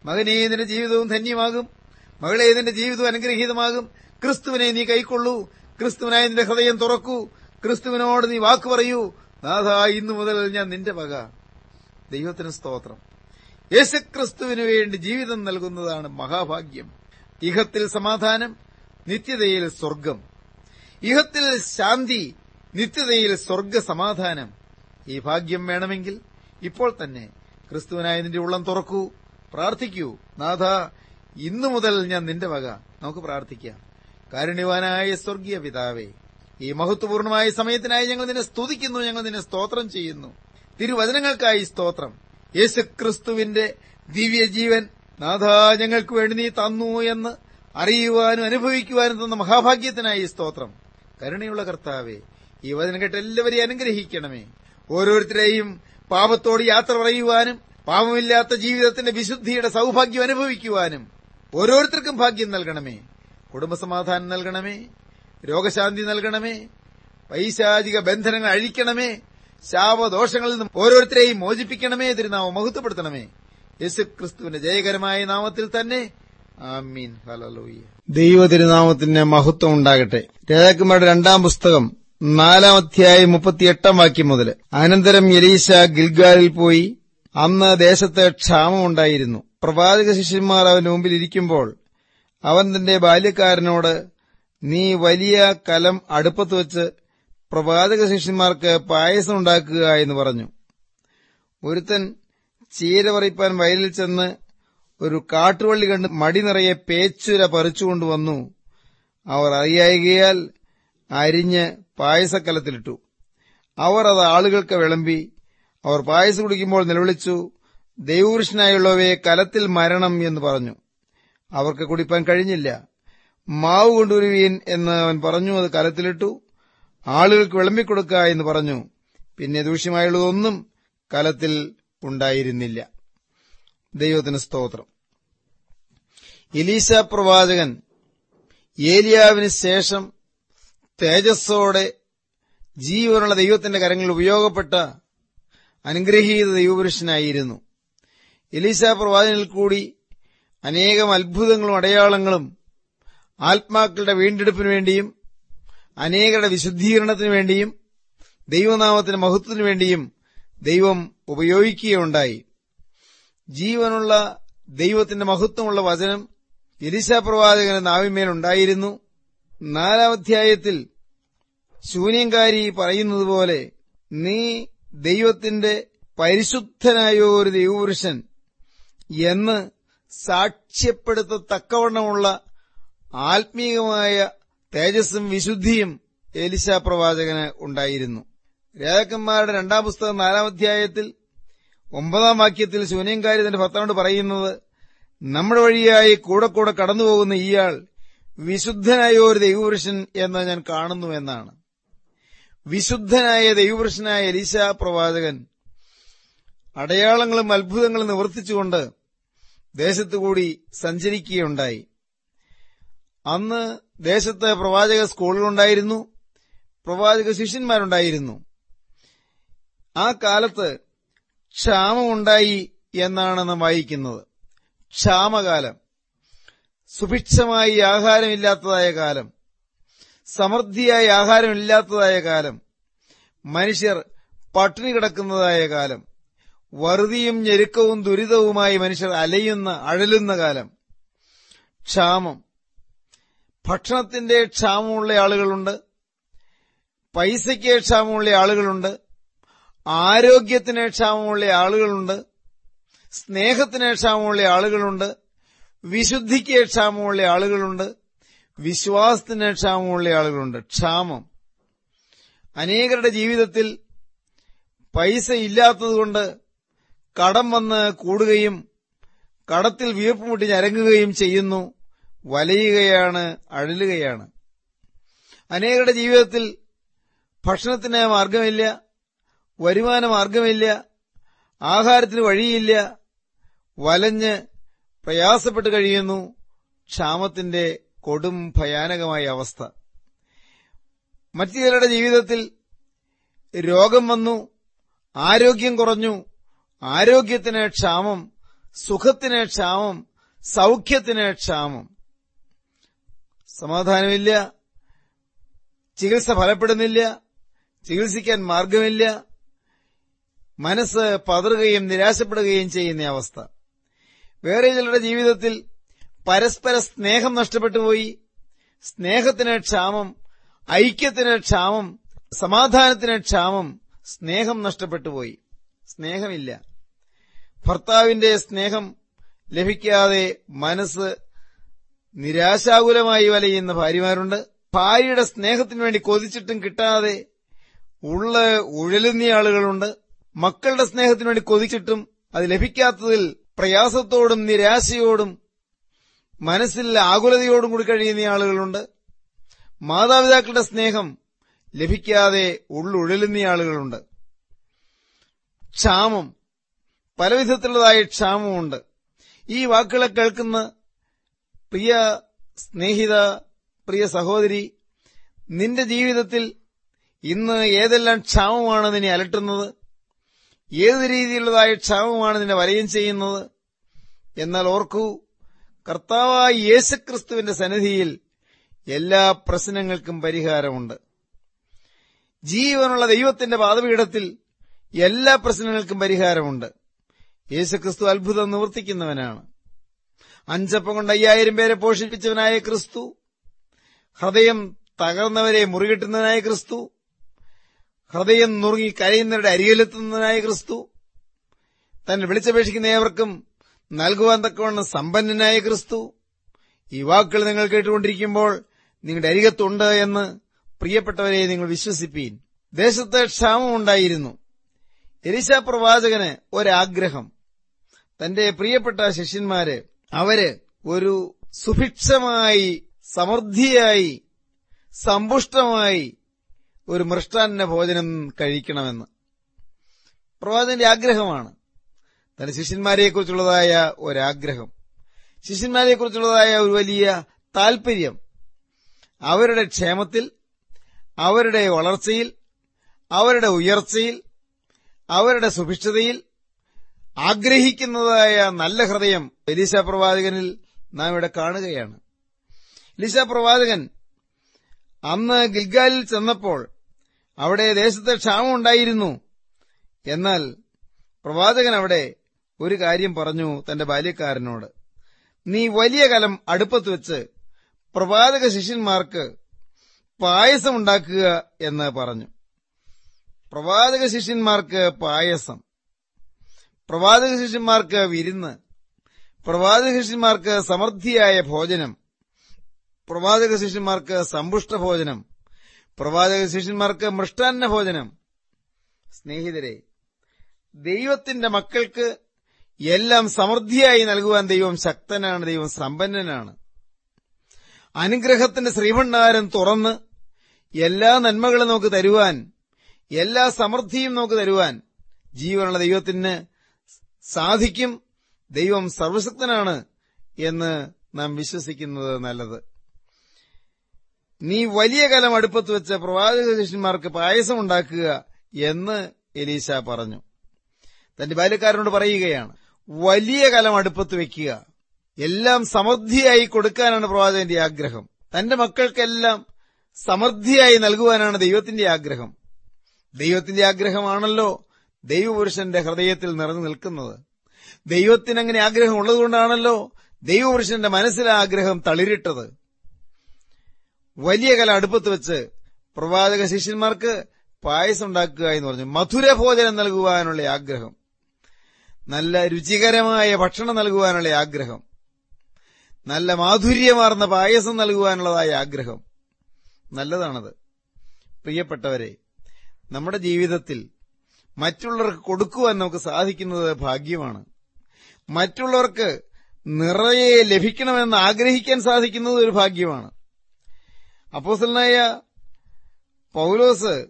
മകനേ നിന്റെ ജീവിതവും ധന്യമാകും. മകളെ നിന്റെ ജീവിതം അനുഗ്രഹീതമാകും. ക്രിസ്തുവിനെ നീ കൈക്കൊള്ളൂ. ക്രിസ്തുവിനായി നിന്റെ ഹൃദയം തുറക്കൂ. ക്രിസ്തുവിനോട് നീ വാക്ക് പറയൂ. നാഥ ഇന്നു മുതൽ ഞാൻ നിന്റെ വക. ദൈവത്തിന് സ്തോത്രം. യേശുക്രിസ്തുവിന് വേണ്ടി ജീവിതം നൽകുന്നതാണ് മഹാഭാഗ്യം. ഇഹത്തിൽ സമാധാനം നിത്യതയിൽ സ്വർഗം. ഇഹത്തിൽ ശാന്തി നിത്യതയിൽ സ്വർഗ സമാധാനം. ഈ ഭാഗ്യം വേണമെങ്കിൽ ഇപ്പോൾ തന്നെ ക്രിസ്തുവിനായി നിന്റെ ഉള്ളം തുറക്കൂ. പ്രാർത്ഥിക്കൂ. നാഥ ഇന്നു മുതൽ ഞാൻ നിന്റെ വക നമുക്ക് പ്രാർത്ഥിക്കാം. കാരുണ്യവാനായ സ്വർഗീയ പിതാവേ ഈ മഹത്വപൂർണമായ സമയത്തിനായി ഞങ്ങൾ നിന്നെ സ്തുതിക്കുന്നു ഞങ്ങൾ നിന്നെ സ്തോത്രം ചെയ്യുന്നു. തിരുവചനങ്ങൾക്കായി സ്തോത്രം. യേശുക്രിസ്തുവിന്റെ ദിവ്യജീവൻ നാഥ ഞങ്ങൾക്ക് വേണ്ടി നീ തന്നു എന്ന് അറിയുവാനും അനുഭവിക്കുവാനും തന്ന മഹാഭാഗ്യത്തിനായി സ്തോത്രം. കരുണയുള്ള കർത്താവേ ഈ വചനം കേട്ട് എല്ലാവരെയും അനുഗ്രഹിക്കണമേ. ഓരോരുത്തരെയും പാപത്തോട് യാത്ര പറയുവാനും പാപമില്ലാത്ത ജീവിതത്തിന്റെ വിശുദ്ധിയുടെ സൌഭാഗ്യം അനുഭവിക്കുവാനും ഓരോരുത്തർക്കും ഭാഗ്യം നൽകണമേ. കുടുംബസമാധാനം നൽകണമേ. രോഗശാന്തി നൽകണമേ. പൈശാചിക ബന്ധനങ്ങൾ അഴിക്കണമേ. ശാപദോഷങ്ങളിൽ നിന്നും ഓരോരുത്തരെയും മോചിപ്പിക്കണമേ. തിരുനാമം മഹത്വപ്പെടുത്തണമേ. യേശുക്രിസ്തുവിന്റെ ജയകരമായ നാമത്തിൽ തന്നെ. ആമീൻ. ദൈവ തിരുനാമത്തിന് മഹത്വം ഉണ്ടാകട്ടെ. രാജാക്കുമാരുടെ രണ്ടാം പുസ്തകം നാലാം അധ്യായം മുപ്പത്തിയെട്ടാം വാക്യം മുതൽ. അനന്തരം എലീശ ഗിൽഗാലിൽ പോയി. അന്ന് ദേശത്ത് ക്ഷാമമുണ്ടായിരുന്നു. പ്രവാചക ശിഷ്യന്മാർ അവന്റെ മുമ്പിൽ ഇരിക്കുമ്പോൾ അവൻ തന്റെ ബാല്യക്കാരനോട് നീ വലിയ കലം അടുപ്പത്ത് വെച്ച് പ്രവാചക ശിഷ്യന്മാർക്ക് പായസം ഉണ്ടാക്കുക എന്ന് പറഞ്ഞു. ഒരുത്തൻ ചീര പറിപ്പാൻ വയലിൽ ചെന്ന് ഒരു കാട്ടുവള്ളി കണ്ട് മടി നിറയെ പേച്ചുര പറിച്ചുകൊണ്ടുവന്നു അവർ അറിയായികയാൽ അരിഞ്ഞ് പായസക്കലത്തിലിട്ടു. അവർ അത് ആളുകൾക്ക് വിളമ്പി അവർ പായസം കുടിക്കുമ്പോൾ നിലവിളിച്ചു ദൈവപുരുഷനായുള്ളവയെ കലത്തിൽ മരണം എന്ന് പറഞ്ഞു. അവർക്ക് കുടിപ്പാൻ കഴിഞ്ഞില്ല. മാവ് കൊണ്ടുവരുവീൻ എന്ന് അവൻ പറഞ്ഞു അത് കലത്തിലിട്ടു. ആളുകൾക്ക് വിളമ്പിക്കൊടുക്ക എന്ന് പറഞ്ഞു. പിന്നെ ദൂഷ്യമായുള്ളതൊന്നും കലത്തിൽ ഉണ്ടായിരുന്നില്ല. ദൈവത്തിന് സ്തോത്രം. എലീസ പ്രവാചകൻ ഏലിയാവിന് ശേഷം തേജസ്സോടെ ജീവനുള്ള ദൈവത്തിന്റെ കരങ്ങളിൽ ഉപയോഗപ്പെട്ട അനുഗ്രഹീത ദൈവപുരുഷനായിരുന്നു. എലീസ പ്രവാചനിൽ കൂടി അനേകം അത്ഭുതങ്ങളും അടയാളങ്ങളും ആത്മാക്കളുടെ വീണ്ടെടുപ്പിനു വേണ്ടിയും അനേകരുടെ വിശുദ്ധീകരണത്തിനു വേണ്ടിയും ദൈവനാമത്തിന് മഹത്വത്തിനു വേണ്ടിയും ദൈവം ഉപയോഗിക്കുകയുണ്ടായി. ജീവനുള്ള ദൈവത്തിന്റെ മഹത്വമുള്ള വചനം എലിസ പ്രവാചകന് നാവിന്മേലുണ്ടായിരുന്നു നാലാം അധ്യായത്തിൽ ശൂന്യങ്കാരി പറയുന്നതുപോലെ നീ ദൈവത്തിന്റെ പരിശുദ്ധനായ ഒരു ദൈവപുരുഷൻ എന്ന് സാക്ഷ്യപ്പെടുത്തത്തക്കവണ്ണമുള്ള ആത്മീയമായ തേജസ്സും വിശുദ്ധിയും എലിശ പ്രവാചകന് ഉണ്ടായിരുന്നു. രാജാക്കന്മാരുടെ രണ്ടാം പുസ്തകം നാലാം അധ്യായത്തിൽ ഒമ്പതാം വാക്യത്തിൽ ശൂന്യങ്കാരി തന്റെ ഭർത്താവിനോട് പറയുന്നത് നമ്മുടെ വഴിയായി കൂടെ കൂടെ കടന്നുപോകുന്ന ഇയാൾ വിശുദ്ധനായ ഒരു ദൈവപുരുഷൻ എന്ന് ഞാൻ കാണുന്നു എന്നാണ്. വിശുദ്ധനായ ദൈവപുരുഷനായ എലീശ പ്രവാചകൻ അടയാളങ്ങളും അത്ഭുതങ്ങളും നിവർത്തിച്ചുകൊണ്ട് ദേശത്തുകൂടി സഞ്ചരിക്കുകയുണ്ടായി. അന്ന് ദേശത്ത് പ്രവാചക സ്കൂളുകളുണ്ടായിരുന്നു. പ്രവാചക ശിഷ്യന്മാരുണ്ടായിരുന്നു. ആ കാലത്ത് ക്ഷാമമുണ്ടായി എന്നാണ് നാം വായിക്കുന്നത്. ക്ഷാമകാലം. സുഭിക്ഷമായി ആഹാരമില്ലാത്തതായ കാലം. സമൃദ്ധിയായി ആഹാരമില്ലാത്തതായ കാലം. മനുഷ്യർ പട്ടിണി കിടക്കുന്നതായ കാലം. വറുതിയും ഞെരുക്കവും ദുരിതവുമായി മനുഷ്യർ അലയുന്ന അഴലുന്ന കാലം. ക്ഷാമം. ഭക്ഷണത്തിന്റെ ക്ഷാമമുള്ള ആളുകളുണ്ട്. പൈസയ്ക്ക് ക്ഷാമമുള്ള ആളുകളുണ്ട്. ആരോഗ്യത്തിന് ക്ഷാമമുള്ള ആളുകളുണ്ട്. സ്നേഹത്തിന് ക്ഷാമമുള്ള ആളുകളുണ്ട്. വിശുദ്ധിക്ക് ക്ഷാമമുള്ള ആളുകളുണ്ട്. വിശ്വാസത്തിന് ക്ഷാമമുള്ള ആളുകളുണ്ട്. ക്ഷാമം. അനേകരുടെ ജീവിതത്തിൽ പൈസ ഇല്ലാത്തതുകൊണ്ട് കടം വന്ന് കൂടുകയും കടത്തിൽ വീർപ്പുമുട്ടി ഞരങ്ങുകയും ചെയ്യുന്നു വലയുകയാണ് അഴലുകയാണ്. അനേകരുടെ ജീവിതത്തിൽ ഭക്ഷണത്തിന് മാർഗമില്ല വരുമാന മാർഗമില്ല ആഹാരത്തിന് വഴിയില്ല വലഞ്ഞ് പ്രയാസപ്പെട്ട് കഴിയുന്നു ക്ഷാമത്തിന്റെ കൊടും ഭയാനകമായ അവസ്ഥ. മറ്റു ചിലരുടെ ജീവിതത്തിൽ രോഗം വന്നു ആരോഗ്യം കുറഞ്ഞു ആരോഗ്യത്തിന് ക്ഷാമം സുഖത്തിന് ക്ഷാമം സൗഖ്യത്തിന് ക്ഷാമം. സമാധാനമില്ല ചികിത്സ ഫലപ്പെടുന്നില്ല ചികിത്സിക്കാൻ മാർഗമില്ല മനസ്സ് പതറുകയും നിരാശപ്പെടുകയും ചെയ്യുന്ന അവസ്ഥ. വേറെ ചിലരുടെ ജീവിതത്തിൽ പരസ്പര സ്നേഹം നഷ്ടപ്പെട്ടുപോയി സ്നേഹത്തിന് ക്ഷാമം ഐക്യത്തിന് ക്ഷാമം സമാധാനത്തിന് ക്ഷാമം സ്നേഹം നഷ്ടപ്പെട്ടുപോയി. സ്നേഹമില്ല. ഭർത്താവിന്റെ സ്നേഹം ലഭിക്കാതെ മനസ്സ് നിരാശാകുലമായി വലയുന്ന ഭാര്യമാരുണ്ട്. ഭാര്യയുടെ സ്നേഹത്തിന് വേണ്ടി കൊതിച്ചിട്ടും കിട്ടാതെ ഉള്ള ഉഴലുന്ന ആളുകളുണ്ട്. മക്കളുടെ സ്നേഹത്തിന് വേണ്ടി കൊതിച്ചിട്ടും അത് ലഭിക്കാത്തതിൽ പ്രയാസത്തോടും നിരാശയോടും മനസ്സിൽ ആകുലതയോടും കൂടി കഴിയുന്ന ആളുകളുണ്ട്. മാതാപിതാക്കളുടെ സ്നേഹം ലഭിക്കാതെ ഉള്ളുഴലുന്ന ആളുകളുണ്ട്. ക്ഷാമം പലവിധത്തിലുള്ളതായ ക്ഷാമമുണ്ട്. ഈ വാക്കുകളെ കേൾക്കുന്ന പ്രിയ സ്നേഹിത പ്രിയ സഹോദരി നിന്റെ ജീവിതത്തിൽ ഇന്ന് ഏതെല്ലാം ക്ഷാമമാണ് നിന്നെ അലട്ടുന്നത്? ഏത് രീതിയിലുള്ളതായ ക്ഷാമമാണ് നിന്നെ വലയം ചെയ്യുന്നത്? എന്നാൽ ഓർക്കൂ കർത്താവായ യേശുക്രിസ്തുവിന്റെ സന്നിധിയിൽ എല്ലാ പ്രശ്നങ്ങൾക്കും പരിഹാരമുണ്ട്. ജീവനുള്ള ദൈവത്തിന്റെ പാതപീഠത്തിൽ എല്ലാ പ്രശ്നങ്ങൾക്കും പരിഹാരമുണ്ട്. യേശുക്രിസ്തു അത്ഭുതം നിവർത്തിക്കുന്നവനാണ്. അഞ്ചപ്പം കൊണ്ട് അയ്യായിരം പേരെ പോഷിപ്പിച്ചവനായ ക്രിസ്തു ഹൃദയം തകർന്നവരെ മുറികിട്ടുന്നവനായ ക്രിസ്തു ഹൃദയം നുറുങ്ങി കരയുന്നവരുടെ അരികിലെത്തുന്നതിനായ ക്രിസ്തു തന്നെ വിളിച്ചപേക്ഷിക്കുന്ന ഏവർക്കും നൽകുവാൻ തക്കവണ്ണം സമ്പന്നനായ ക്രിസ്തു ഈ വാക്കുകൾ നിങ്ങൾ കേട്ടുകൊണ്ടിരിക്കുമ്പോൾ നിങ്ങളുടെ അരികത്തുണ്ട് എന്ന് പ്രിയപ്പെട്ടവരെ നിങ്ങൾ വിശ്വസിപ്പീൻ. ദേശത്ത് ക്ഷാമമുണ്ടായിരുന്നു എലിശ പ്രവാചകന് ഒരാഗ്രഹം. തന്റെ പ്രിയപ്പെട്ട ശിഷ്യന്മാര് അവർ ഒരു സുഭിക്ഷമായി സമൃദ്ധിയായി സമ്പുഷ്ടമായി ഒരു മൃഷ്ടാന്ന ഭോജനം കഴിക്കണമെന്ന്. പ്രവാചകന്റെ ആഗ്രഹമാണ്. തന്റെ ശിഷ്യന്മാരെക്കുറിച്ചുള്ളതായ ഒരാഗ്രഹം. ശിഷ്യന്മാരെക്കുറിച്ചുള്ളതായ ഒരു വലിയ താൽപര്യം. അവരുടെ ക്ഷേമത്തിൽ അവരുടെ വളർച്ചയിൽ അവരുടെ ഉയർച്ചയിൽ അവരുടെ സുഭിക്ഷതയിൽ ആഗ്രഹിക്കുന്നതായ നല്ല ഹൃദയം എലീശ പ്രവാചകനിൽ നാം ഇവിടെ കാണുകയാണ്. എലീശ പ്രവാചകൻ അന്ന് ഗിൽഗാലിൽ ചെന്നപ്പോൾ അവിടെ ദേശത്ത് ക്ഷാമമുണ്ടായിരുന്നു എന്നാൽ പ്രവാചകൻ അവിടെ ഒരു കാര്യം പറഞ്ഞു തന്റെ ബാല്യക്കാരനോട്. നീ വലിയ കലം അടുപ്പത്ത് വെച്ച് പ്രവാചക ശിഷ്യന്മാർക്ക് പായസമുണ്ടാക്കുക എന്ന് പറഞ്ഞു. പ്രവാചക ശിഷ്യന്മാർക്ക് പായസം പ്രവാചക ശിഷ്യന്മാർക്ക് വിരുന്ന് പ്രവാചക ശിഷ്യന്മാർക്ക് സമൃദ്ധിയായ ഭോജനം പ്രവാചക ശിഷ്യന്മാർക്ക് സമ്പുഷ്ട ഭോജനം പ്രവാചക ശിഷ്യന്മാർക്ക് മൃഷ്ടാന്ന ഭോജനം. സ്നേഹിതരെ ദൈവത്തിന്റെ മക്കൾക്ക് എല്ലാം സമൃദ്ധിയായി നൽകുവാൻ ദൈവം ശക്തനാണ് ദൈവം സമ്പന്നനാണ്. അനുഗ്രഹത്തിന്റെ ശ്രീഭണ്ഡാരം തുറന്ന് എല്ലാ നന്മകളും നമുക്ക് തരുവാൻ എല്ലാ സമൃദ്ധിയും നമുക്ക് തരുവാൻ ജീവനുള്ള ദൈവത്തിന് സാധിക്കും. ദൈവം സർവശക്തനാണ് എന്ന് നാം വിശ്വസിക്കുന്നത് നല്ലത്. നീ വലിയ കലം അടുപ്പത്ത് വെച്ച പ്രവാചക ശിഷ്യന്മാർക്ക് എന്ന് എലീശ പറഞ്ഞു. തന്റെ ബാല്യക്കാരനോട് പറയുകയാണ് വലിയ കലം അടുപ്പത്ത് വെക്കുക. എല്ലാം സമൃദ്ധിയായി കൊടുക്കാനാണ് പ്രവാചകന്റെ ആഗ്രഹം. തന്റെ മക്കൾക്കെല്ലാം സമൃദ്ധിയായി നൽകുവാനാണ് ദൈവത്തിന്റെ ആഗ്രഹം. ദൈവത്തിന്റെ ആഗ്രഹമാണല്ലോ ദൈവപുരുഷന്റെ ഹൃദയത്തിൽ നിറഞ്ഞു നിൽക്കുന്നത്. ദൈവത്തിന് അങ്ങനെ ആഗ്രഹം ഉള്ളതുകൊണ്ടാണല്ലോ ദൈവപുരുഷന്റെ മനസ്സിലെ ആഗ്രഹം തളിരിട്ടത്. വലിയ കല അടുപ്പത്ത് വെച്ച് പ്രവാചക ശിഷ്യന്മാർക്ക് പായസം ഉണ്ടാക്കുക എന്ന് പറഞ്ഞു. മധുരഭോജനം നൽകുവാനുള്ള ആഗ്രഹം. നല്ല രുചികരമായ ഭക്ഷണം നൽകുവാനുള്ള ആഗ്രഹം. നല്ല മാധുര്യമാർന്ന പായസം നൽകുവാനുള്ളതായ ആഗ്രഹം. നല്ലതാണത്. പ്രിയപ്പെട്ടവരെ നമ്മുടെ ജീവിതത്തിൽ മറ്റുള്ളവർക്ക് കൊടുക്കുവാൻ നമുക്ക് സാധിക്കുന്നത് ഭാഗ്യമാണ്. മറ്റുള്ളവർക്ക് നിറയെ ലഭിക്കണമെന്ന് ആഗ്രഹിക്കാൻ സാധിക്കുന്നത് ഒരു ഭാഗ്യമാണ്. അപ്പോസലനായ പൗലോസ്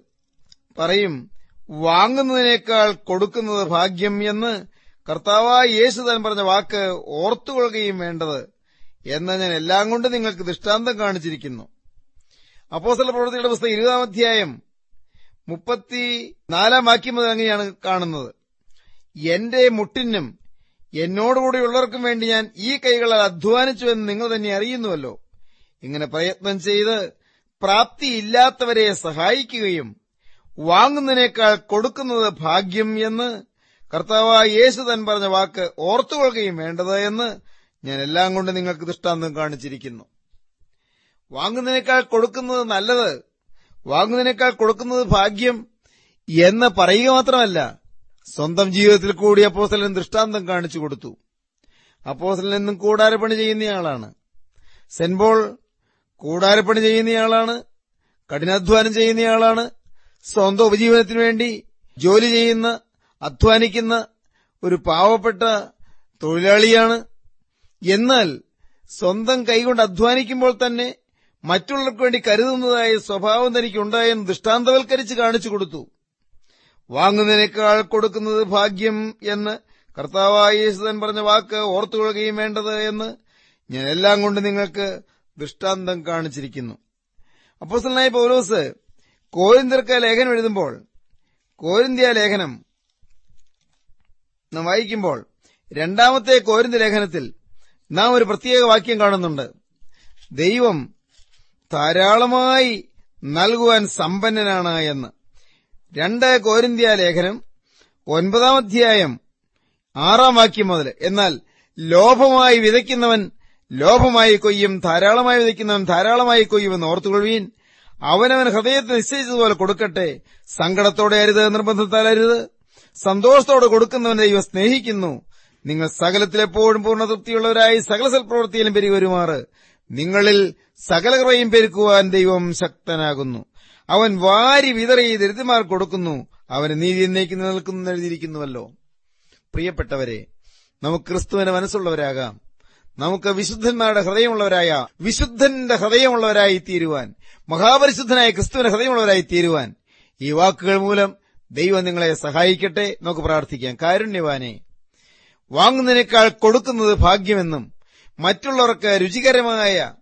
പറയും വാങ്ങുന്നതിനേക്കാൾ കൊടുക്കുന്നത് ഭാഗ്യം എന്ന് കർത്താവായ യേശു താൻ പറഞ്ഞ വാക്ക് ഓർത്തുകൊള്ളുകയും വേണ്ടത് എന്ന് ഞാൻ എല്ലാം കൊണ്ട് നിങ്ങൾക്ക് ദൃഷ്ടാന്തം കാണിച്ചിരിക്കുന്നു. അപ്പോസല പ്രവൃത്തിയുടെ പുസ്തകം ഇരുപതാം അധ്യായം മുപ്പത്തി നാലാം വാക്യം മുതൽ അങ്ങനെയാണ് കാണുന്നത്. എന്റെ മുട്ടിനും എന്നോടുകൂടിയുള്ളവർക്കും വേണ്ടി ഞാൻ ഈ കൈകളാൽ അധ്വാനിച്ചു എന്ന് നിങ്ങൾ തന്നെ അറിയുന്നുവല്ലോ. ഇങ്ങനെ പ്രയത്നം ചെയ്ത് പ്രാപ്തിയില്ലാത്തവരെ സഹായിക്കുകയും വാങ്ങുന്നതിനേക്കാൾ കൊടുക്കുന്നത് ഭാഗ്യം എന്ന് കർത്താവായ യേശു തൻ പറഞ്ഞ വാക്ക് ഓർത്തുകൊള്ളുകയും വേണ്ടത് എന്ന് ഞാൻ എല്ലാം കൊണ്ട് നിങ്ങൾക്ക് ദൃഷ്ടാന്തം കാണിച്ചിരിക്കുന്നു. വാങ്ങുന്നതിനേക്കാൾ കൊടുക്കുന്നത് നല്ലത് വാങ്ങുന്നതിനേക്കാൾ കൊടുക്കുന്നത് ഭാഗ്യം എന്ന് പറയുക മാത്രമല്ല സ്വന്തം ജീവിതത്തിൽ കൂടി അപ്പോസലൻ ദൃഷ്ടാന്തം കാണിച്ചു കൊടുത്തു. അപ്പോസലൻ എന്നും കൂടാരപ്പണി ചെയ്യുന്നയാളാണ്. സെൻബോൾ കൂടാരപ്പണി ചെയ്യുന്നയാളാണ്. കഠിനാധ്വാനം ചെയ്യുന്നയാളാണ്. സ്വന്തം ഉപജീവനത്തിനു വേണ്ടി ജോലി ചെയ്യുന്ന അധ്വാനിക്കുന്ന ഒരു പാവപ്പെട്ട തൊഴിലാളിയാണ്. എന്നാൽ സ്വന്തം കൈകൊണ്ട് അധ്വാനിക്കുമ്പോൾ തന്നെ മറ്റുള്ളവർക്ക് വേണ്ടി കരുതുന്നതായ സ്വഭാവം തനിക്കുണ്ടായെന്ന് ദൃഷ്ടാന്തവൽക്കരിച്ച് കാണിച്ചു കൊടുത്തു. വാങ്ങുന്നതിനേക്കാൾ കൊടുക്കുന്നത് ഭാഗ്യം എന്ന് കർത്താവായ യേശുദൻ പറഞ്ഞ വാക്ക് ഓർത്തുകൊള്ളുകയും വേണ്ടത് എന്ന് ഞാൻ എല്ലാം കൊണ്ട് നിങ്ങൾക്ക് ദൃഷ്ടാന്തം കാണിച്ചിരിക്കുന്നു. അപ്പോസലനായ പൗലോസ് കോരിന്തർക്ക് ലേഖനം എഴുതുമ്പോൾ കോരിന്ത്യ ലേഖനം വായിക്കുമ്പോൾ രണ്ടാമത്തെ കോരിന്ത ലേഖനത്തിൽ നാം ഒരു പ്രത്യേക വാക്യം കാണുന്നുണ്ട്. ദൈവം ധാരാളമായി നൽകുവാൻ സമ്പന്നനാണ് എന്ന്. രണ്ട് കോരിന്ത്യ ലേഖനം ഒൻപതാം അധ്യായം ആറാം വാക്യം മുതൽ. എന്നാൽ ലോഭമായി വിതയ്ക്കുന്നവൻ ലോഭമായി കൊയ്യും ധാരാളമായി വിതയ്ക്കുന്നവൻ ധാരാളമായി കൊയ്യുമെന്ന് ഓർത്തുകൊള്ളുവീൻ. അവനവൻ ഹൃദയത്തെ നിശ്ചയിച്ചതുപോലെ കൊടുക്കട്ടെ. സങ്കടത്തോടെ അരുത് നിർബന്ധത്താൽ അരുത്. സന്തോഷത്തോടെ കൊടുക്കുന്നവനെ ഇവ സ്നേഹിക്കുന്നു. നിങ്ങൾ സകലത്തിലെപ്പോഴും പൂർണ തൃപ്തിയുള്ളവരായി സകല സൽപ്രവൃത്തിയിലും പെരുവരുമാറ് നിങ്ങളിൽ സകല കൃപയും പെരുക്കുവാൻ ദൈവം ശക്തനാകുന്നു. അവൻ വാരി വിതറി ദരിദ്രമാർ കൊടുക്കുന്നു. അവന് നീതി എന്നേക്ക് നിലനിൽക്കുന്നു എഴുതിയിരിക്കുന്നുവല്ലോ. പ്രിയപ്പെട്ടവരെ നമുക്ക് ക്രിസ്തുവിന് മനസ്സുള്ളവരാകാം. നമുക്ക് വിശുദ്ധന്മാരുടെ ഹൃദയമുള്ളവരായ വിശുദ്ധന്റെ ഹൃദയമുള്ളവരായി തീരുവാൻ മഹാപരിശുദ്ധനായ ക്രിസ്തുവിന്റെ ഹൃദയമുള്ളവരായി തീരുവാൻ ഈ വാക്കുകൾ മൂലം ദൈവം നിങ്ങളെ സഹായിക്കട്ടെ. നമുക്ക് പ്രാർത്ഥിക്കാം. കാരുണ്യവാനെ വാങ്ങുന്നതിനേക്കാൾ കൊടുക്കുന്നത് ഭാഗ്യമെന്നും മറ്റുള്ളവർക്ക് രുചികരമായ